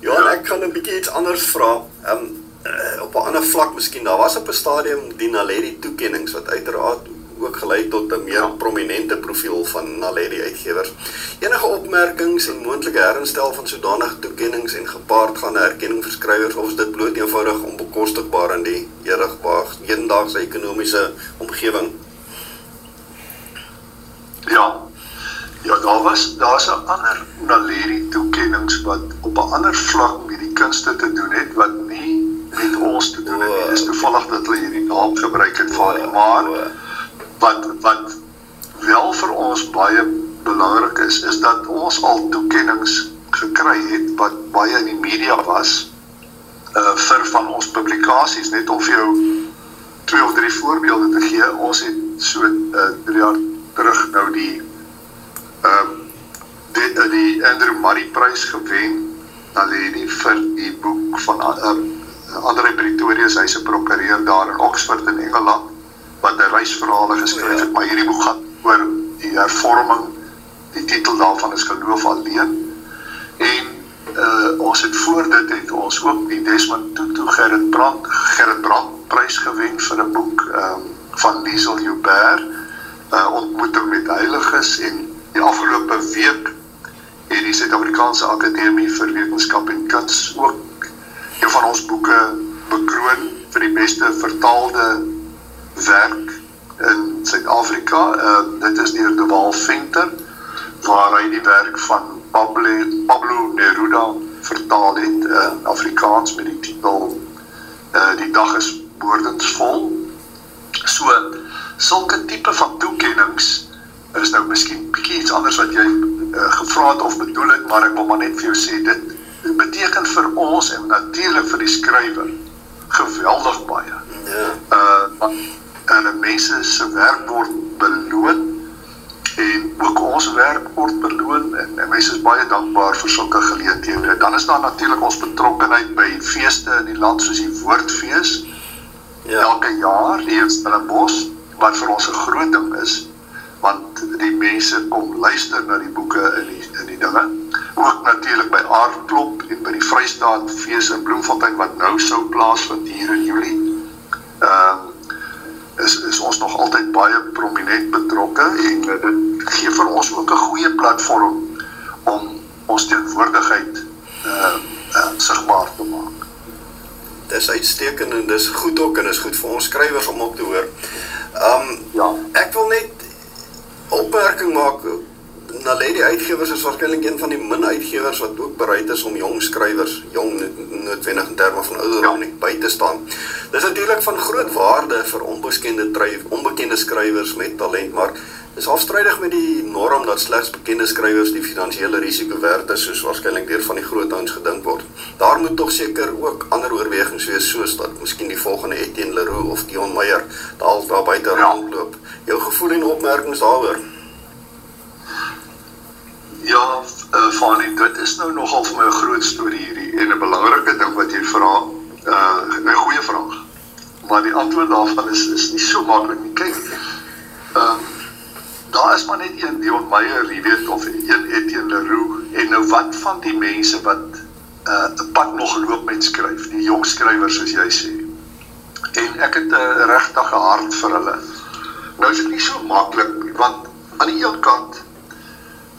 [SPEAKER 2] Ja,
[SPEAKER 3] Ja.
[SPEAKER 2] ek kan 'n bietjie iets anders vra. Ehm um, uh, op 'n ander vlak miskien. Daar was op 'n stadium die Naledi toekenninge wat uiteraard ook gelei tot 'n meer prominente profiel van Naledi uitgewers. Enige opmerkings en moontlike herinstel van sodanige toekenninge en gepaardgaande erkenning vir skrywers of is dit bloot eenvoudig onbekostigbaar in die hedendaagse hedendaagse ekonomiese omgewing?
[SPEAKER 3] Ja. Ja, daar was daar's 'n ander Naledi toekennings wat op 'n ander vlak met die kunste te doen het wat nie met ons te doen het nie. Dis toevallig dat hulle hierdie naam gebruik het van nie, maar
[SPEAKER 2] O,
[SPEAKER 3] wat wat wel vir ons baie belangrik is is dat ons al toekennings gekry het wat baie in die media was uh vir van ons publikasies net om vir jou twee of drie voorbeelde te gee. Ons het so uh 3 jaar terug nou die ehm uh, die, uh, die Andrew Murray prys gewen Naledi vir die boek van uh, Andre Pretorius, hy's 'n prokureur daar in Oxford in Engeland wat 'n reisverhale geskryf het, maar hierdie boek gaan oor die hervorming. Die titel daarvan is Geloof alleen. En uh ons het voor dit het ons ook die Desmond Tutu Gerrit Brand Gerrit Brand prys gewen vir 'n boek ehm um, van Liesel Joubert uh ontmoeting met heiliges en die afgelope week het die Suid-Afrikaanse Akademie vir Wetenskap en Kuns ook een van ons boeke bekroon vir die beste vertaalde werk in Suid-Afrika. Uh dit is deur De Waal Venter waar hy die werk van Pablo Pablo Neruda vertaal het in Afrikaans met die titel uh Die dag is boordensvol. So sulke tipe van toekennings is nou miskien bietjie iets anders wat jy uh, gevra het of bedoel het, maar ek wil maar net vir jou sê dit, dit beteken vir ons en natuurlik vir die skrywer geweldig baie.
[SPEAKER 2] Ja.
[SPEAKER 3] Uh en mense se werk word beloon en ook ons werk word beloon en, en mense is baie dankbaar vir sulke geleenthede. Dan is daar natuurlik ons betrokkeheid by feeste in die land soos die Woordfees
[SPEAKER 2] Ja.
[SPEAKER 3] elke jaar hier in Stellenbosch wat vir ons 'n groot ding is want die mense kom luister na die boeke in die in die dinge ook natuurlik by Aardklop en by die Vrystaat fees in Bloemfontein wat nou sou plaasvind hier in Julie. Ons nog altyd baie prominent betrokke en uh, dit gee vir ons ook 'n goeie platform om ons teenwoordigheid uh, uh sigbaar te maak.
[SPEAKER 1] Dis uitstekend en dis goed ook en dis goed vir ons skrywers om op te hoor. Um ja, ek wil net opmerking maak na Lady Uitgewers is waarskynlik een van die min uitgewers wat ook bereid is om jong skrywers, jong noodwendig in terme van ouderdom ja. by te staan. Dis natuurlik van groot waarde vir onbekende dryf, onbekende skrywers met talent, maar is afstrydig met die norm dat slegs bekende skrywers die finansiële risiko werd is soos waarskynlik deur van die groot ouens gedink word. Daar moet tog seker ook ander oorwegings wees soos dat miskien die volgende Etienne Leroux of Dion Meyer dalk daar buite ja. rondloop. Jou gevoel en opmerkings daaroor?
[SPEAKER 3] Ja, uh, Fanny, dit is nou nogal vir my 'n groot storie hierdie en 'n belangrike ding wat jy vra. Uh 'n goeie vraag. Maar die antwoord daarvan is is nie so maklik nie. Kyk, ehm uh, daar is maar net een Dion Meyer, jy weet of een Etienne Leroux en nou wat van die mense wat uh 'n pad nog loop met skryf, die jong skrywers soos jy sê. En ek het 'n regtige hart vir hulle. Nou is dit nie so maklik want aan die een kant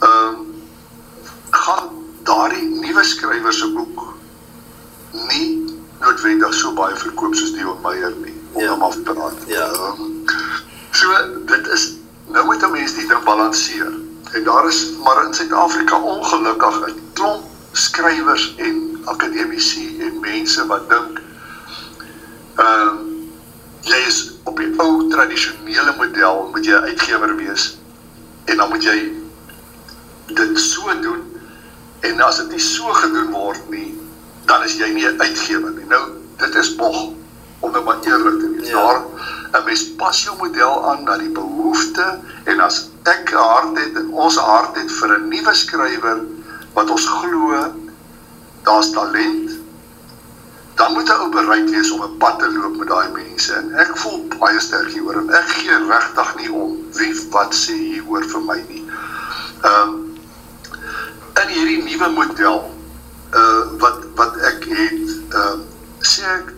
[SPEAKER 3] ehm um, gaan daardie nuwe skrywer se boek nie noodwendig so baie verkoop soos die op Meyer nie om ja. hom af te raak. Ja. Um, so dit is nou moet 'n mens dit dan balanseer. En daar is maar in Suid-Afrika ongelukkig 'n klomp skrywers en akademici en mense wat dink ehm uh, jy is op die ou tradisionele model moet jy uitgewer wees en dan moet jy dit so doen En as dit nie so gedoen word nie, dan is jy nie 'n uitgewer nie. Nou, dit is bog om net maar eerlik te wees. Ja. Daar 'n mens pas jou model aan na die behoefte en as ek 'n hart het en ons hart het vir 'n nuwe skrywer wat ons glo daar's talent, dan moet 'n ou bereid wees om 'n pad te loop met daai mense. En ek voel baie sterk hieroor en ek gee regtig nie om wie wat sê hieroor vir my nie. Ehm um, in hierdie nuwe model uh wat wat ek het uh sê ek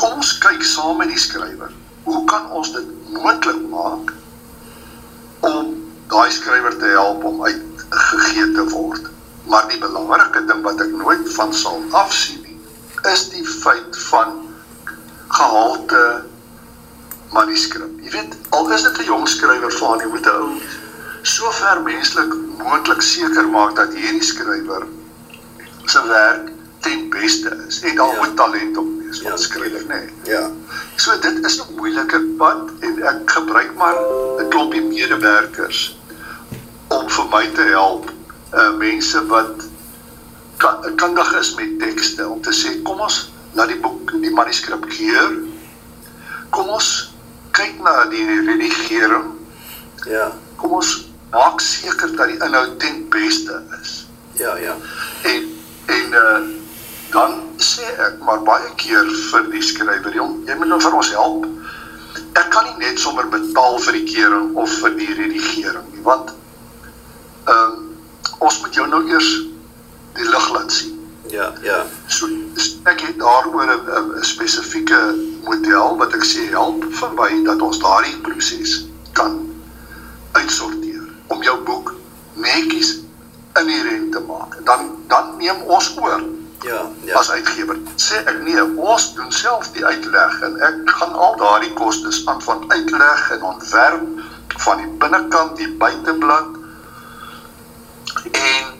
[SPEAKER 3] kom ons kyk saam met die skrywer. Hoe kan ons dit moontlik maak om daai skrywer te help om uitgegee te word? Maar die belangrike ding wat ek nooit van sal afsien nie, is die feit van gehalte manuskrip. Jy weet, al is dit 'n jong skrywer van jy moet 'n ou sover menslik moontlik seker maak dat hierdie skrywer se werk ten beste is. En daar ja. moet talent op wees wat ja, skryf, nê. Nee. Ja. So dit is 'n moeilike pad en ek gebruik maar 'n klompie medewerkers om vir my te help. Uh mense wat kan kundig is met tekste om te sê kom ons na die boek die manuskrip keur. Kom ons kyk na die redigering. Ja. Kom ons maak seker dat die inhoud ten beste is.
[SPEAKER 1] Ja, ja.
[SPEAKER 3] En en uh dan sê ek maar baie keer vir die skrywer, jong, jy moet nou vir ons help. Ek kan nie net sommer betaal vir die kering of vir die redigering nie, want ehm uh, ons moet jou nou eers die lig laat sien.
[SPEAKER 1] Ja, ja.
[SPEAKER 3] So ek het daaroor 'n spesifieke model wat ek sê help vir my dat ons daardie proses kan uitsorteer om jou boek netjies inherent te maak. Dan dan neem ons oor.
[SPEAKER 1] Ja, ja.
[SPEAKER 3] As uitgewer sê ek nee, ons doen self die uitleg en ek gaan al daardie kostes aan van uitleg en ontwerp van die binnekant, die buiteblad en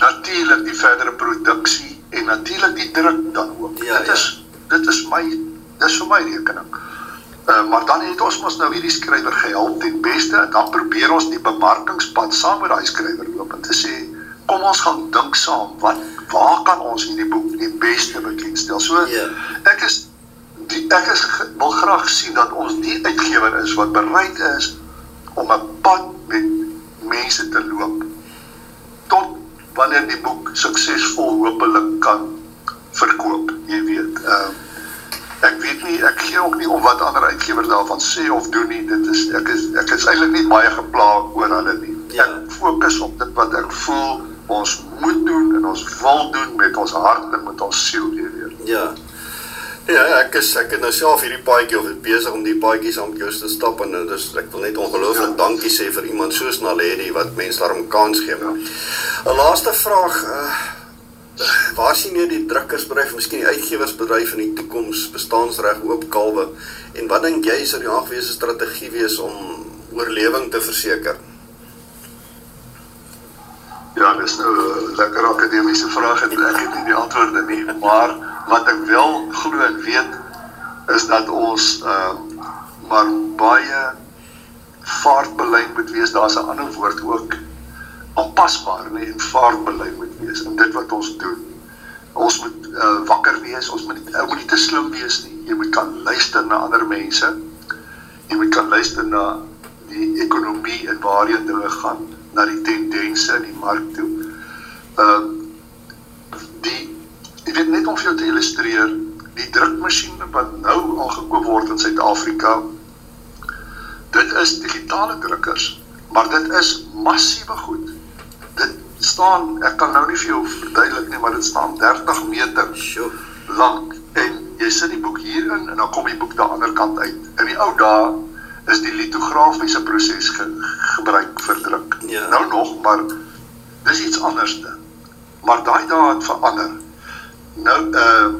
[SPEAKER 3] natuurlik die verdere produksie en natuurlik die druk dan ook. Ja, dit is ja. dit is my dis vir my rekening. Uh, maar dan het ons mos nou hierdie skrywer gehelp ten beste en dan probeer ons die bemarkingspad saam met daai skrywer loop en te sê kom ons gaan dink saam wat waar kan ons hierdie boek die beste bekendstel. So yeah. Ja. ek is die, ek is wil graag sien dat ons die uitgewer is wat bereid is om 'n pad met mense te loop tot wanneer die boek suksesvol hopelik kan verkoop, jy weet. Ehm uh, ek weet nie ek gee ook nie om wat ander uitgewers daarvan sê of doen nie dit is ek is ek is eintlik nie baie gepla oor hulle nie ja. ek fokus op dit wat ek voel ons moet doen en ons wil doen met ons hart en met ons siel jy weet
[SPEAKER 1] ja
[SPEAKER 2] Ja, ek is ek het nou self hierdie paadjie of besig om die paadjies saam met jou te stap en dis ek wil net ongelooflik ja. dankie sê vir iemand soos Naledi wat mense daarom kans gee. 'n ja. Laaste vraag uh, Waar sien jy die drukkersbedryf, miskien die uitgewersbedryf in die toekoms bestaansreg oop kalwe en wat dink jy sou die Haagwese strategie wees om oorlewing te verseker?
[SPEAKER 3] Ja, dis nou 'n lekker akademiese vraag en ek het nie die antwoorde nie, maar wat ek wel glo en weet is dat ons ehm uh, maar baie vaartbelyn moet wees. Daar's 'n ander woord ook aanpasbaar, nee, en vaartbeleid moet wees in dit wat ons doen. Ons moet uh wakker wees. Ons moet nie, moet nie te slim wees nie. Jy moet kan luister na ander mense. Jy moet kan luister na die ekonomie en waarheen dinge gaan na die tendense in die mark toe. Ehm uh, die ek weet net om vir jou te illustreer, die drukmasjiene wat nou aangekoop word in Suid-Afrika, dit is digitale drukkers, maar dit is massiewe goed. Dit staan, ek kan nou nie vir jou verduidelik nie, maar dit staan 30 meter lank en jy sit die boek hierin en dan kom die boek daan die ander kant uit. In die ou dae is die litografiese proses ge, gebruik vir druk. Ja. Nou nog, maar dis iets anderste. Maar daai dae het verander. Nou uh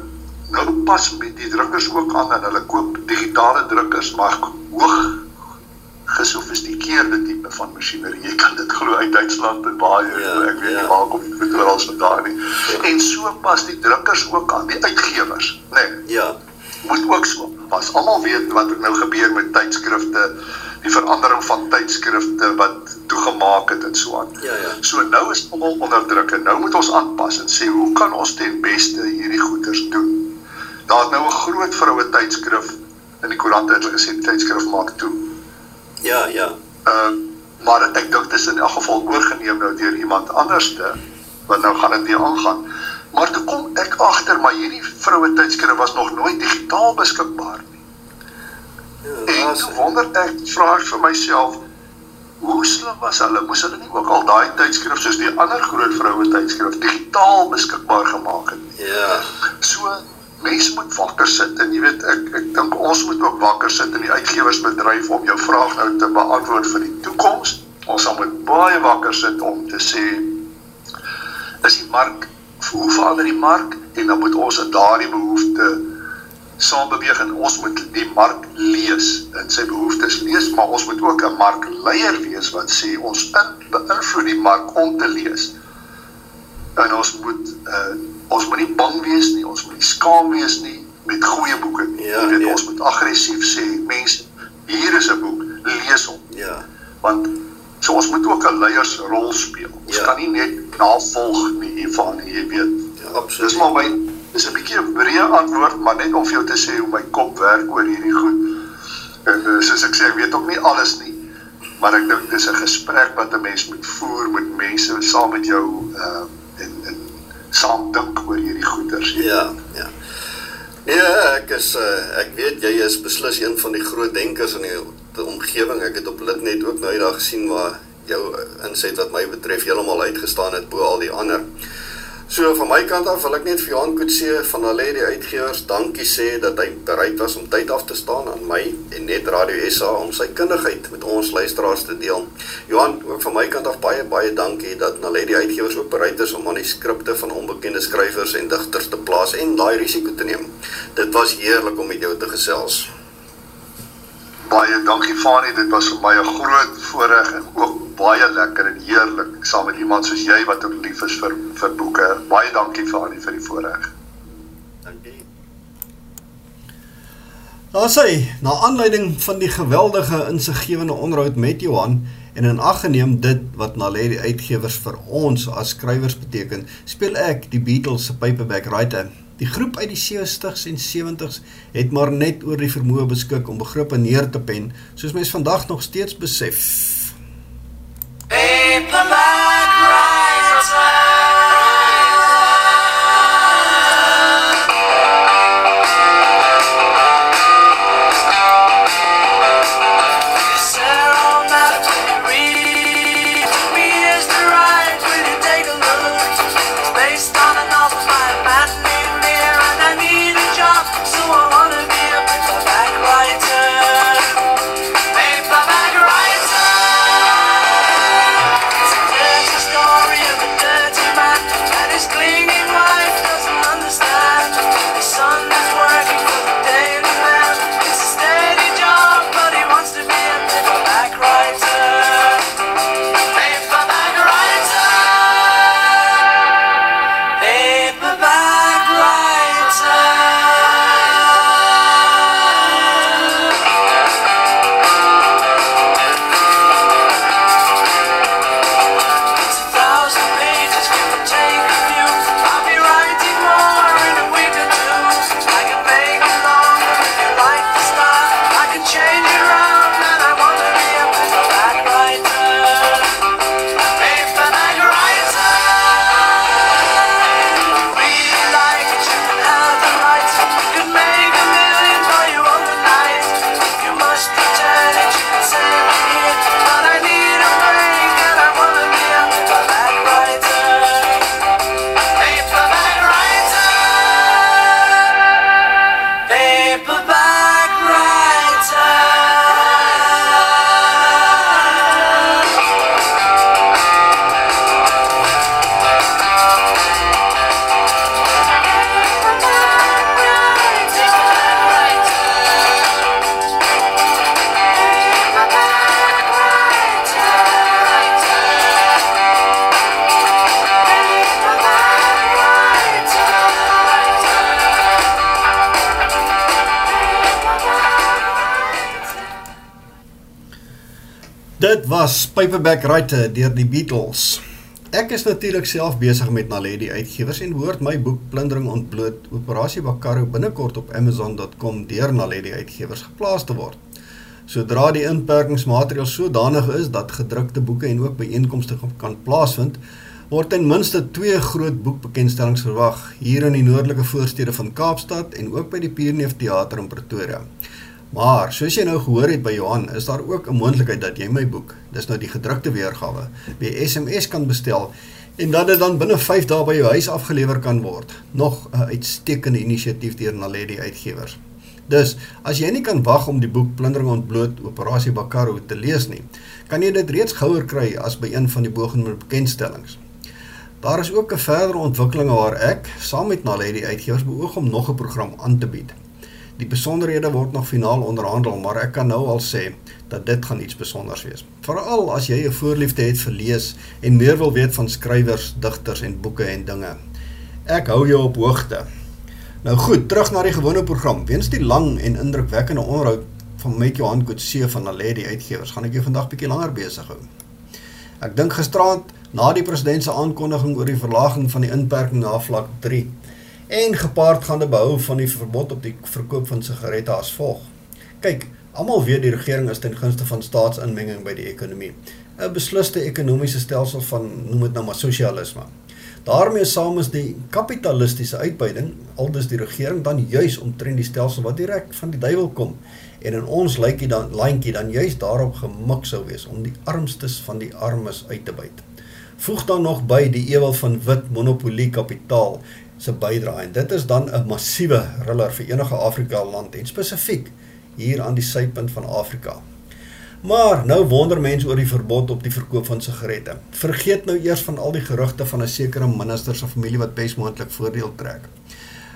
[SPEAKER 3] nou pas met die drukkers ook aan en hulle koop digitale drukkers maar hoog gesofistikeerde tipe van masjinerie. Jy kan dit glo uit Duitsland en baie ja, ek weet ja. nie waar kom dit oral vandaan nie. Ja. En so pas die drukkers ook aan die uitgewers, né? Nee. Ja. Moet ook so pas. Almal weet wat nou gebeur met tydskrifte, die verandering van tydskrifte wat toegemaak het en so aan. Ja ja. So nou is almal onder druk en nou moet ons aanpas en sê hoe kan ons ten beste hierdie goeders doen? Daar het nou 'n groot vroue tydskrif in die koerant het gesê tydskrif maak toe.
[SPEAKER 2] Ja ja.
[SPEAKER 3] Ehm uh, maar ek dink dit is in elk geval oorgeneem nou deur iemand anderste wat nou gaan dit weer aangaan. Maar toe kom ek agter maar hierdie vroue tydskrif was nog nooit digitaal beskikbaar nie. Ja, en toe wonder ek, vra ek vir myself, hoe slim was hulle? Moes hulle nie ook al daai tydskrif soos die ander groot vroue tydskrif digitaal beskikbaar gemaak het?
[SPEAKER 2] Ja.
[SPEAKER 3] So mense moet wakker sit en jy weet ek ek dink ons moet ook wakker sit in die uitgewersbedryf om jou vraag nou te beantwoord vir die toekoms. Ons moet baie wakker sit om te sê is die mark hoe verander die mark en dan moet ons in daardie behoefte saam beweeg en ons moet die mark lees en sy behoeftes lees maar ons moet ook 'n markleier wees wat sê ons in beïnvloed die mark om te lees en ons moet uh, ons moet nie bang wees nie ons moet nie skaam wees nie met goeie boeke ja, weet, ja. ons moet aggressief sê mense hier is 'n boek lees hom
[SPEAKER 2] ja
[SPEAKER 3] want So ons moet ook 'n leiersrol speel. Ons ja. kan nie net navolg nie, Ivan, jy weet. Ja, absoluut. Dis maar my dis 'n bietjie 'n breë antwoord, maar net om vir jou te sê hoe my kop werk oor hierdie goed. En uh, soos ek sê, ek weet ook nie alles nie, maar ek dink dis 'n gesprek wat 'n mens moet voer met mense saam met jou uh en en saam dink oor hierdie goeters.
[SPEAKER 2] Ja, ja. Ja, ek is uh, ek weet jy is beslis een van die groot denkers in die omgewing. Ek het op Litnet ook nou eendag gesien waar jou inset wat my betref heeltemal uitgestaan het bo al die ander. So van my kant af wil ek net vir Johan Kutse van hulle die uitgewers dankie sê dat hy bereid was om tyd af te staan aan my en net Radio SA om sy kundigheid met ons luisteraars te deel. Johan, ook van my kant af baie baie dankie dat hulle die uitgewers ook bereid is om manuskripte van onbekende skrywers en digters te plaas en daai risiko te neem. Dit was heerlik om met jou te gesels
[SPEAKER 3] baie dankie Fanie, dit was vir my 'n groot voorreg en ook baie lekker en heerlik saam met iemand soos jy wat ook lief is vir vir boeke. Baie dankie Fanie vir die voorreg. Dankie.
[SPEAKER 4] Daar sê, na aanleiding van die geweldige insiggewende onderhoud met Johan en in ag geneem dit wat Naledi uitgewers vir ons as skrywers beteken, speel ek die Beatles se paperback writer Die groep uit die 60s en 70s het maar net oor die vermoë beskik om begrippe neer te pen, soos mens vandag nog steeds besef. Paperback
[SPEAKER 2] was Paperback Writer deur die Beatles. Ek is natuurlik self besig met Naledi Uitgewers en hoort my boek Plundering ontbloot Operasie Bakaro binnekort op amazon.com deur Naledi Uitgewers geplaas te word. Sodra die inperkingsmateriaal sodanig is dat gedrukte boeke en ook byeenkomste kan plaasvind, word ten minste twee groot boekbekendstellings verwag hier in die noordelike voorstede van Kaapstad en ook by die Pierneef Theater in Pretoria. Maar, soos jy nou gehoor het by Johan, is daar ook een moendlikheid dat jy my boek, dis nou die gedrukte weergawe, by SMS kan bestel en dat dit dan binnen 5 dae by jou huis afgelever kan word. Nog een uitstekende initiatief dier Naledi uitgevers. Dus, as jy nie kan wacht om die boek Plundering ontbloot Operatie Bakaro te lees nie, kan jy dit reeds gauwer kry as by een van die boogende bekendstellings. Daar is ook een verdere ontwikkeling waar ek, saam met Naledi uitgevers, beoog om nog een program aan te bied. Die besonderhede word nog finaal onderhandel, maar ek kan nou al sê dat dit gaan iets besonders wees. Vooral as jy een voorliefde het vir lees en meer wil weet van skrywers, dichters en boeken en dinge. Ek hou jou op hoogte. Nou goed, terug na die gewone program. Weens die lang en indrukwekkende onderhoud van met Johan Coetzee van Naledi uitgevers, gaan ek jou vandag bykie langer bezig hou. Ek dink gestraand, na die presidentse aankondiging oor die verlaging van die inperking na vlak 3, en gepaard gaande behou van die verbod op die verkoop van sigarette as volg. Kyk, allemaal weet die regering is ten gunste van staatsinmenging by die ekonomie. Een besliste ekonomiese stelsel van, noem het nou maar, socialisme. Daarmee saam is die kapitalistische uitbuiding, al dus die regering, dan juist omtrend die stelsel wat direct van die duivel kom, en in ons lijkie dan, lijnkie dan juist daarop gemik sou wees, om die armstes van die armes uit te buit. Voeg dan nog by die ewel van wit monopolie kapitaal, se bydrae en dit is dan 'n massiewe riller vir enige Afrika land en spesifiek hier aan die suidpunt van Afrika. Maar nou wonder mense oor die verbod op die verkoop van sigarette. Vergeet nou eers van al die gerugte van 'n sekere minister se familie wat besmoontlik voordeel trek.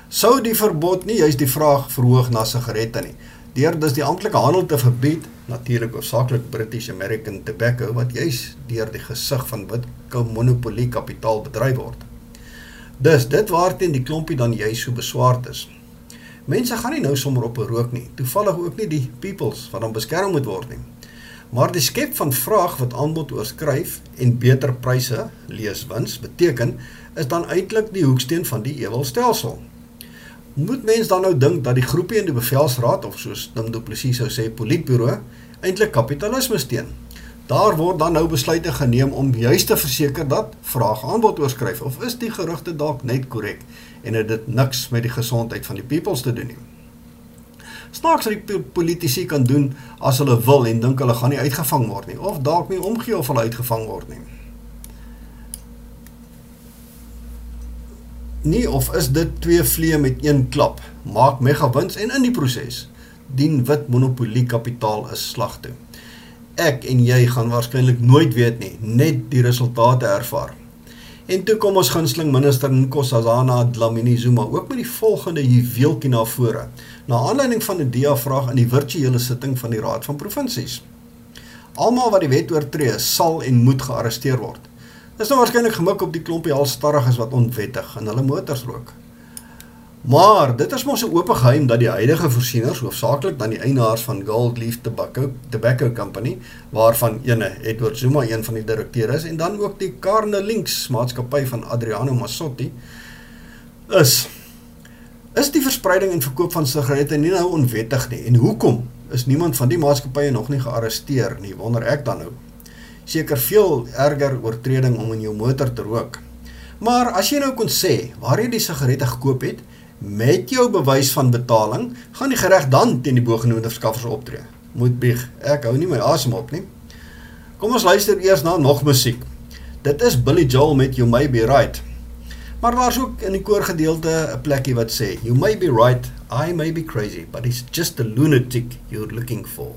[SPEAKER 2] Sou die verbod nie juist die vraag verhoog na sigarette nie? Deur dus die amptelike handel te verbied, natuurlik hoofsaaklik British American Tobacco wat juist deur die gesig van wit monopolie kapitaal bedryf word. Dus dit waarteen die klompie dan juist so beswaard is. Mense gaan nie nou sommer op een rook nie, toevallig ook nie die peoples wat dan beskerm moet word nie. Maar die skep van vraag wat aanbod oorskryf en beter pryse, lees wins, beteken, is dan uitlik die hoeksteen van die evelstelsel. Moet mens dan nou dink dat die groepie in die bevelsraad, of soos Dim Duplessis sou sê, polietbureau, eindelijk kapitalisme steen? Daar word dan nou besluite geneem om juist te verseker dat vraag aanbod oorskryf of is die geruchte dalk net korek en het dit niks met die gezondheid van die peoples te doen nie. Snaaks dat die politici kan doen as hulle wil en dink hulle gaan nie uitgevang word nie of dalk nie omgee of hulle uitgevang word nie. Nie of is dit twee vlee met een klap, maak megawins en in die proces dien wit monopolie kapitaal is slag toe ek en jy gaan waarschijnlijk nooit weet nie, net die resultate ervaar. En toe kom ons ginsling minister Nkosazana Dlamini Zuma ook met die volgende juweelkie na vore, na aanleiding van die dia-vraag in die virtuele sitting van die Raad van Provincies. Almal wat die wet oortree, sal en moet gearresteer word. Dit is nou waarschijnlijk gemik op die klompie al starrig is wat onwettig in hulle motors rook. Maar dit is mos 'n oop geheim dat die huidige voorsieners, hoofsaaklik dan die eienaars van Gold Leaf Tobacco, Tobacco Company, waarvan ene Edward Zuma een van die direkteure is en dan ook die Carne Links maatskappy van Adriano Massotti is is die verspreiding en verkoop van sigarette nie nou onwettig nie en hoekom is niemand van die maatskappye nog nie gearresteer nie, wonder ek dan nou. Seker veel erger oortreding om in jou motor te rook. Maar as jy nou kon sê waar jy die sigarette gekoop het, met jou bewys van betaling, gaan die gerecht dan ten die boogenoemde verskaffers optree. Moet bieg, ek hou nie my asem op nie. Kom ons luister eers na nog muziek. Dit is Billy Joel met You May Be Right. Maar daar is ook in die koorgedeelte een plekkie wat sê, You may be right, I may be crazy, but it's just the lunatic you're looking for.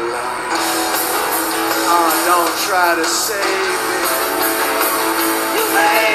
[SPEAKER 2] alive. Oh, don't try to save me.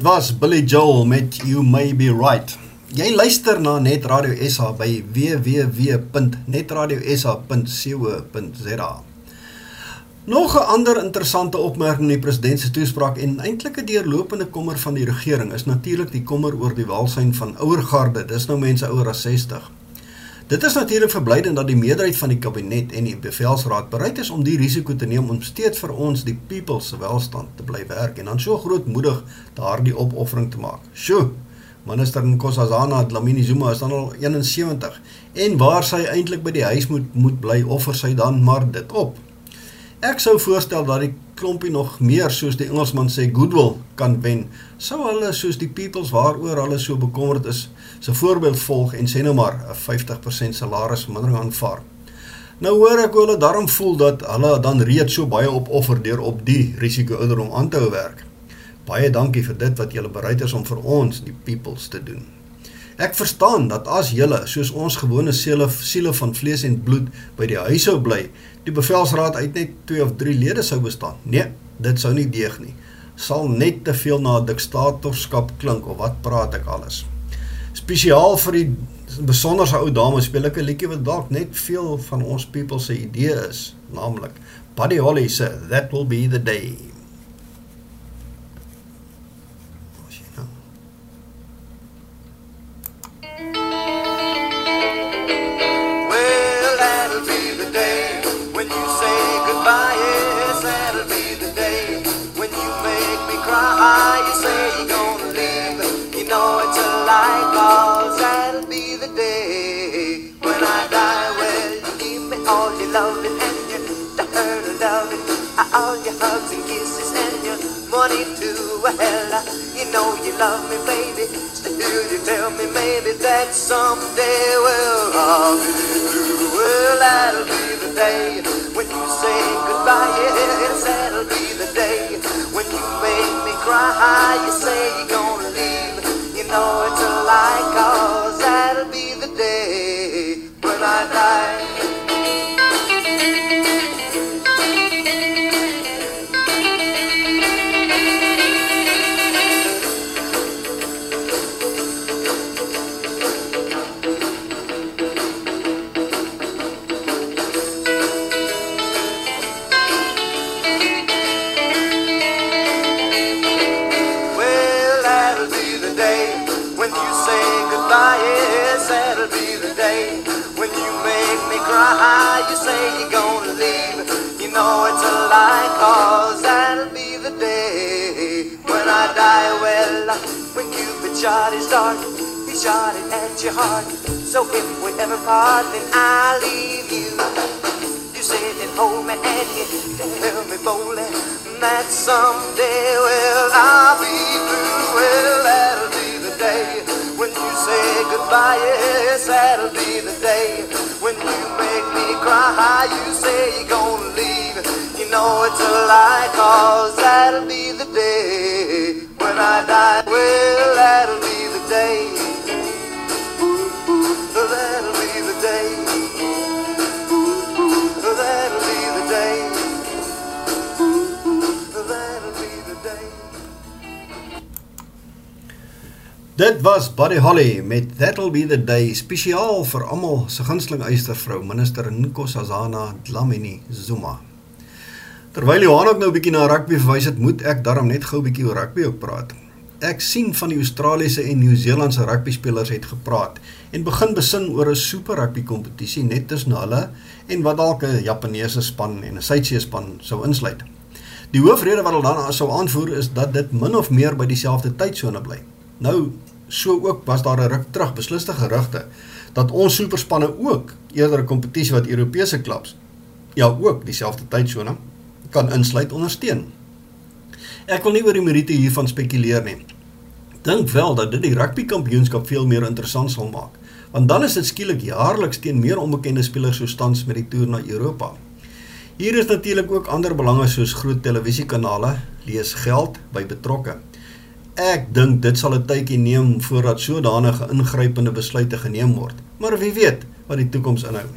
[SPEAKER 2] Dit was Billy Joel met You May Be Right. Jy luister na Net Radio SA by www.netradiosa.co.za. Nog 'n ander interessante opmerking in die president se toespraak en eintlik 'n deurlopende kommer van die regering is natuurlik die kommer oor die welstand van ouer garde. Dis nou mense ouer as 60. Dit is natuurlik verblydend dat die meerderheid van die kabinet en die bevelsraad bereid is om die risiko te neem om steeds vir ons die people se welstand te bly werk en dan so grootmoedig daardie opoffering te maak. Sjoe. Minister Nkosazana Dlamini Zuma is dan al 71 en waar sy eintlik by die huis moet moet bly offer sy dan maar dit op. Ek sou voorstel dat die klompie nog meer soos die Engelsman sê goodwill kan wen. Sou hulle soos die peoples waaroor hulle so bekommerd is, se voorbeeld volg en sê nou maar 'n 50% salarisvermindering aanvaar. Nou hoor ek hoe hulle daarom voel dat hulle dan reeds so baie opoffer deur op die risiko ouder om aan te hou werk. Baie dankie vir dit wat julle bereid is om vir ons die peoples te doen. Ek verstaan dat as julle soos ons gewone siele siele van vlees en bloed by die huis sou bly, die bevelsraad uit net 2 of 3 lede sou bestaan. Nee, dit sou nie deeg nie. sal net te veel na diktatorskap klink of wat praat ek alles. Spesiaal vir die besonderse ou dame speel ek 'n liedjie wat dalk net veel van ons people se idee is, naamlik Buddy Holly se That Will Be the Day.
[SPEAKER 4] Money to hell. You know you love me, baby. Still, you tell me maybe that someday, well, I'll be through. Well, that'll be the day when you say goodbye. Yes, that'll be the day when you make me cry. You say you're gonna leave. You know it's a lie, cause that'll be the day when I die. Your heart. So if we ever part, then I'll leave you. You sit and hold me and you tell me boldly that someday, well, I'll be through. Well, that'll be the day when you say goodbye. Yes, that'll be the day when you make me cry. You say you're gonna leave. You know it's a lie, cause that'll be the day when I die. Well, that'll
[SPEAKER 2] Dit was Buddy Holly met That'll Be The Day, speciaal vir amal sy ginsling eistervrou, minister Nkosazana Dlamini Zuma. Terwyl Johan ook nou bykie na rugby verwijs het, moet ek daarom net gauw bykie oor rugby ook praat. Ek sien van die Australiese en Nieuw-Zeelandse rugby spelers het gepraat en begin besin oor een super rugby competitie net tussen hulle en wat dalk een Japanese span en een Suidse span sou insluit. Die hoofrede wat hulle dan sou aanvoer is dat dit min of meer by die selfde tydzone bly. Nou, so ook was daar 'n ruk terug besliste gerugte dat ons superspanne ook eerder 'n kompetisie wat Europese klubs ja ook dieselfde tydsone kan insluit ondersteun. Ek wil nie oor die meriete hiervan spekuleer nie. Dink wel dat dit die rugby kampioenskap veel meer interessant sal maak, want dan is dit skielik jaarliks teen meer onbekende spelers so stands met die toer na Europa. Hier is natuurlik ook ander belange soos groot televisiekanale, lees geld by betrokke ek dink dit sal 'n tydjie neem voordat sodanige ingrypende besluite geneem word. Maar wie weet wat die toekoms inhou.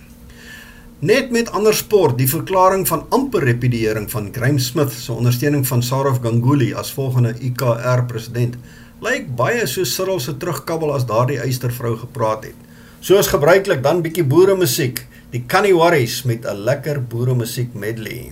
[SPEAKER 2] Net met ander sport, die verklaring van amper repudiering van Graeme Smith se ondersteuning van Saurav Ganguly as volgende IKR president, lyk baie so Cyril se terugkabbel as daardie eystervrou gepraat het. Soos gebruiklik dan bietjie boere musiek, die Canny Worries met 'n lekker boere musiek medley.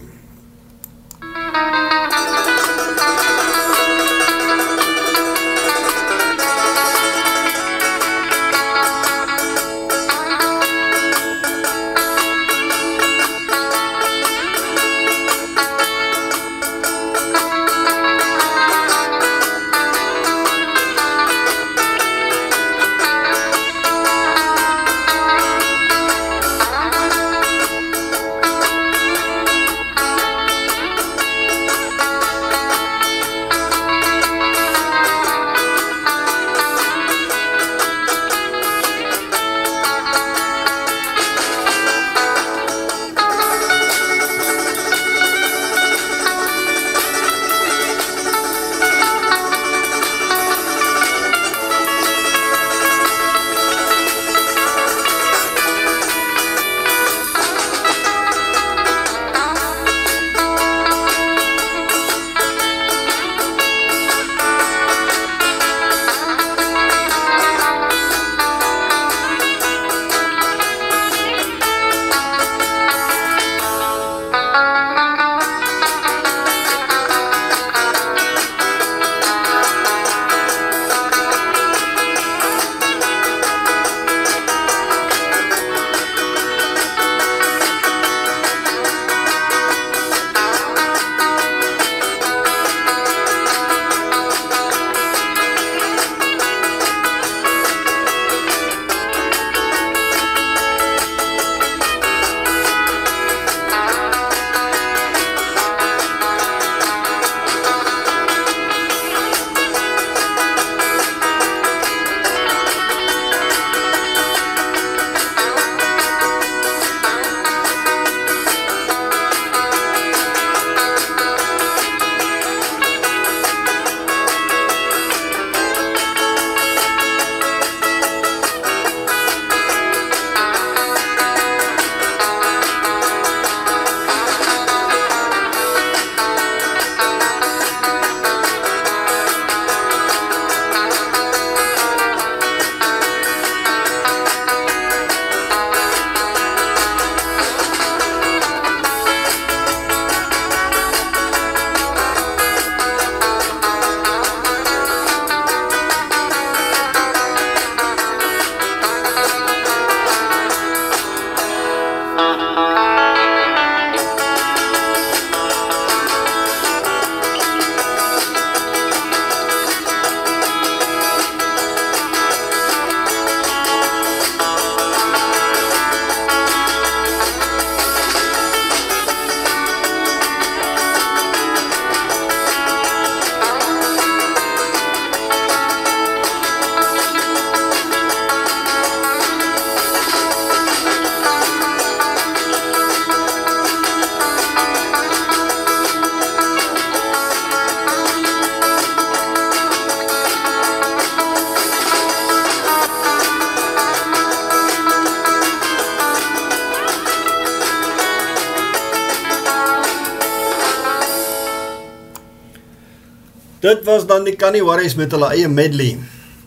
[SPEAKER 2] Dan die Canny Warriors met hulle eie medley.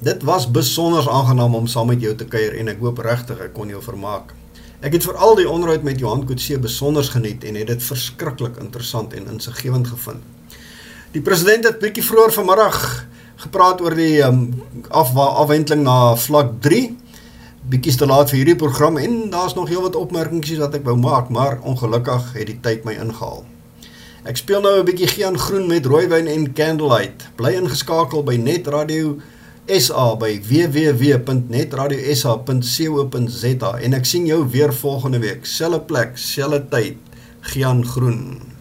[SPEAKER 2] Dit was besonder aangenaam om saam met jou te kuier en ek hoop regtig ek kon jou vermaak. Ek het veral die onderhoud met Johan Kutse besonder geniet en het dit verskriklik interessant en insiggewend gevind. Die president het bietjie vroeër vanmiddag gepraat oor die um, af, afwenteling na vlak 3. Bietjie te laat vir hierdie program en daar's nog heelwat opmerkings wat ek wou maak, maar ongelukkig het die tyd my ingehaal. Ek speel nou 'n bietjie Gian Groen met rooiwyn en candlelight. Bly ingeskakel by Net Radio SA by www.netradiosa.co.za en ek sien jou weer volgende week, selfe plek, selfe tyd, Gian Groen.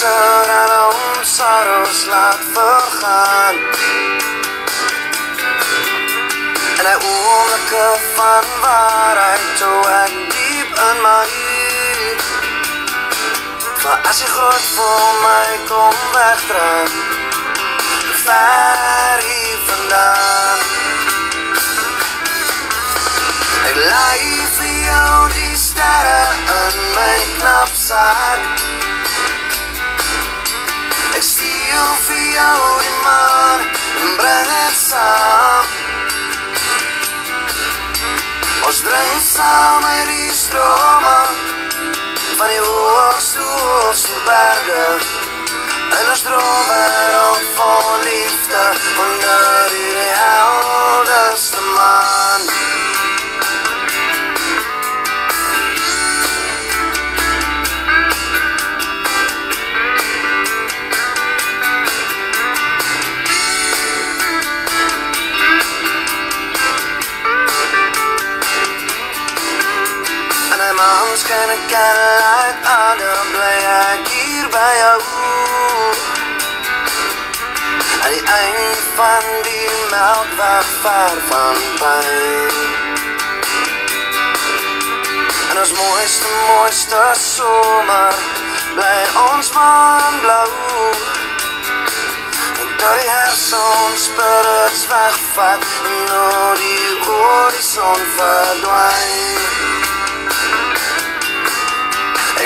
[SPEAKER 5] Die winter al ons sorrows laat vergaan. En hy oomlike van waarheid toe ek diep in my Maar as die groot voor my kom wegdraag Ver hier vandaan. Ek laai vir jou die sterre in my knapsaak Ek stiel vir jou die maan en bring het saam Ons drink saam uit die strome van die hoogste hoogste berge En ons droom wereld vol liefde onder die helderste maan Ons kan ek uit adem bly ek hier by jou Aan die eind van die melkweg ver van pijn En ons mooiste, mooiste somer bly ons maan blauw. En door die herson spirits wegvat En door die horizon verdwijn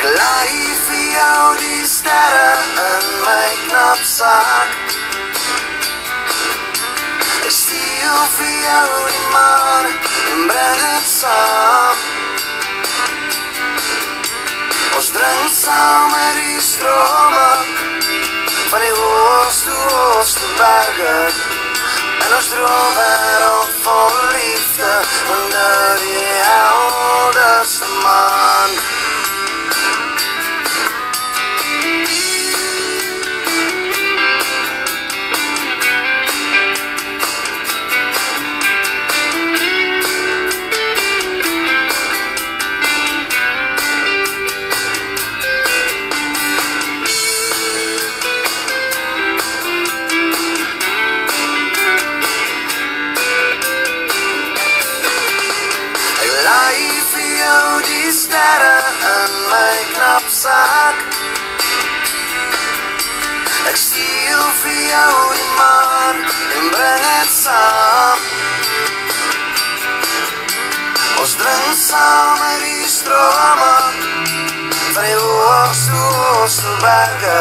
[SPEAKER 5] Ek laai vir jou die sterre in my knapsaak Ek stiel vir jou die maan en bring het saam Ons drink saam met die strome van die hoogste, hoogste berge En ons droom wereld vol liefde onder die helderste maan sterre in my knapsaak Ek stiel vir jou die maan en bring het saam Ons drink saam met die strome van die hoogste, hoogste berge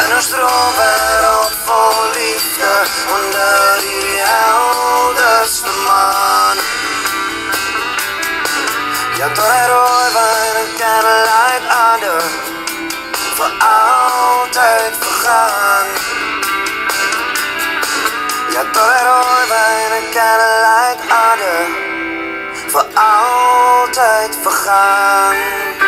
[SPEAKER 5] En ons droom wereld vol liefde. Onder die helderste maan Ja, tot hy rooi wijn en candlelight Voor altyd vergaan. Ja, tot hy rooi wijn en candlelight ander. Voor altyd vergaan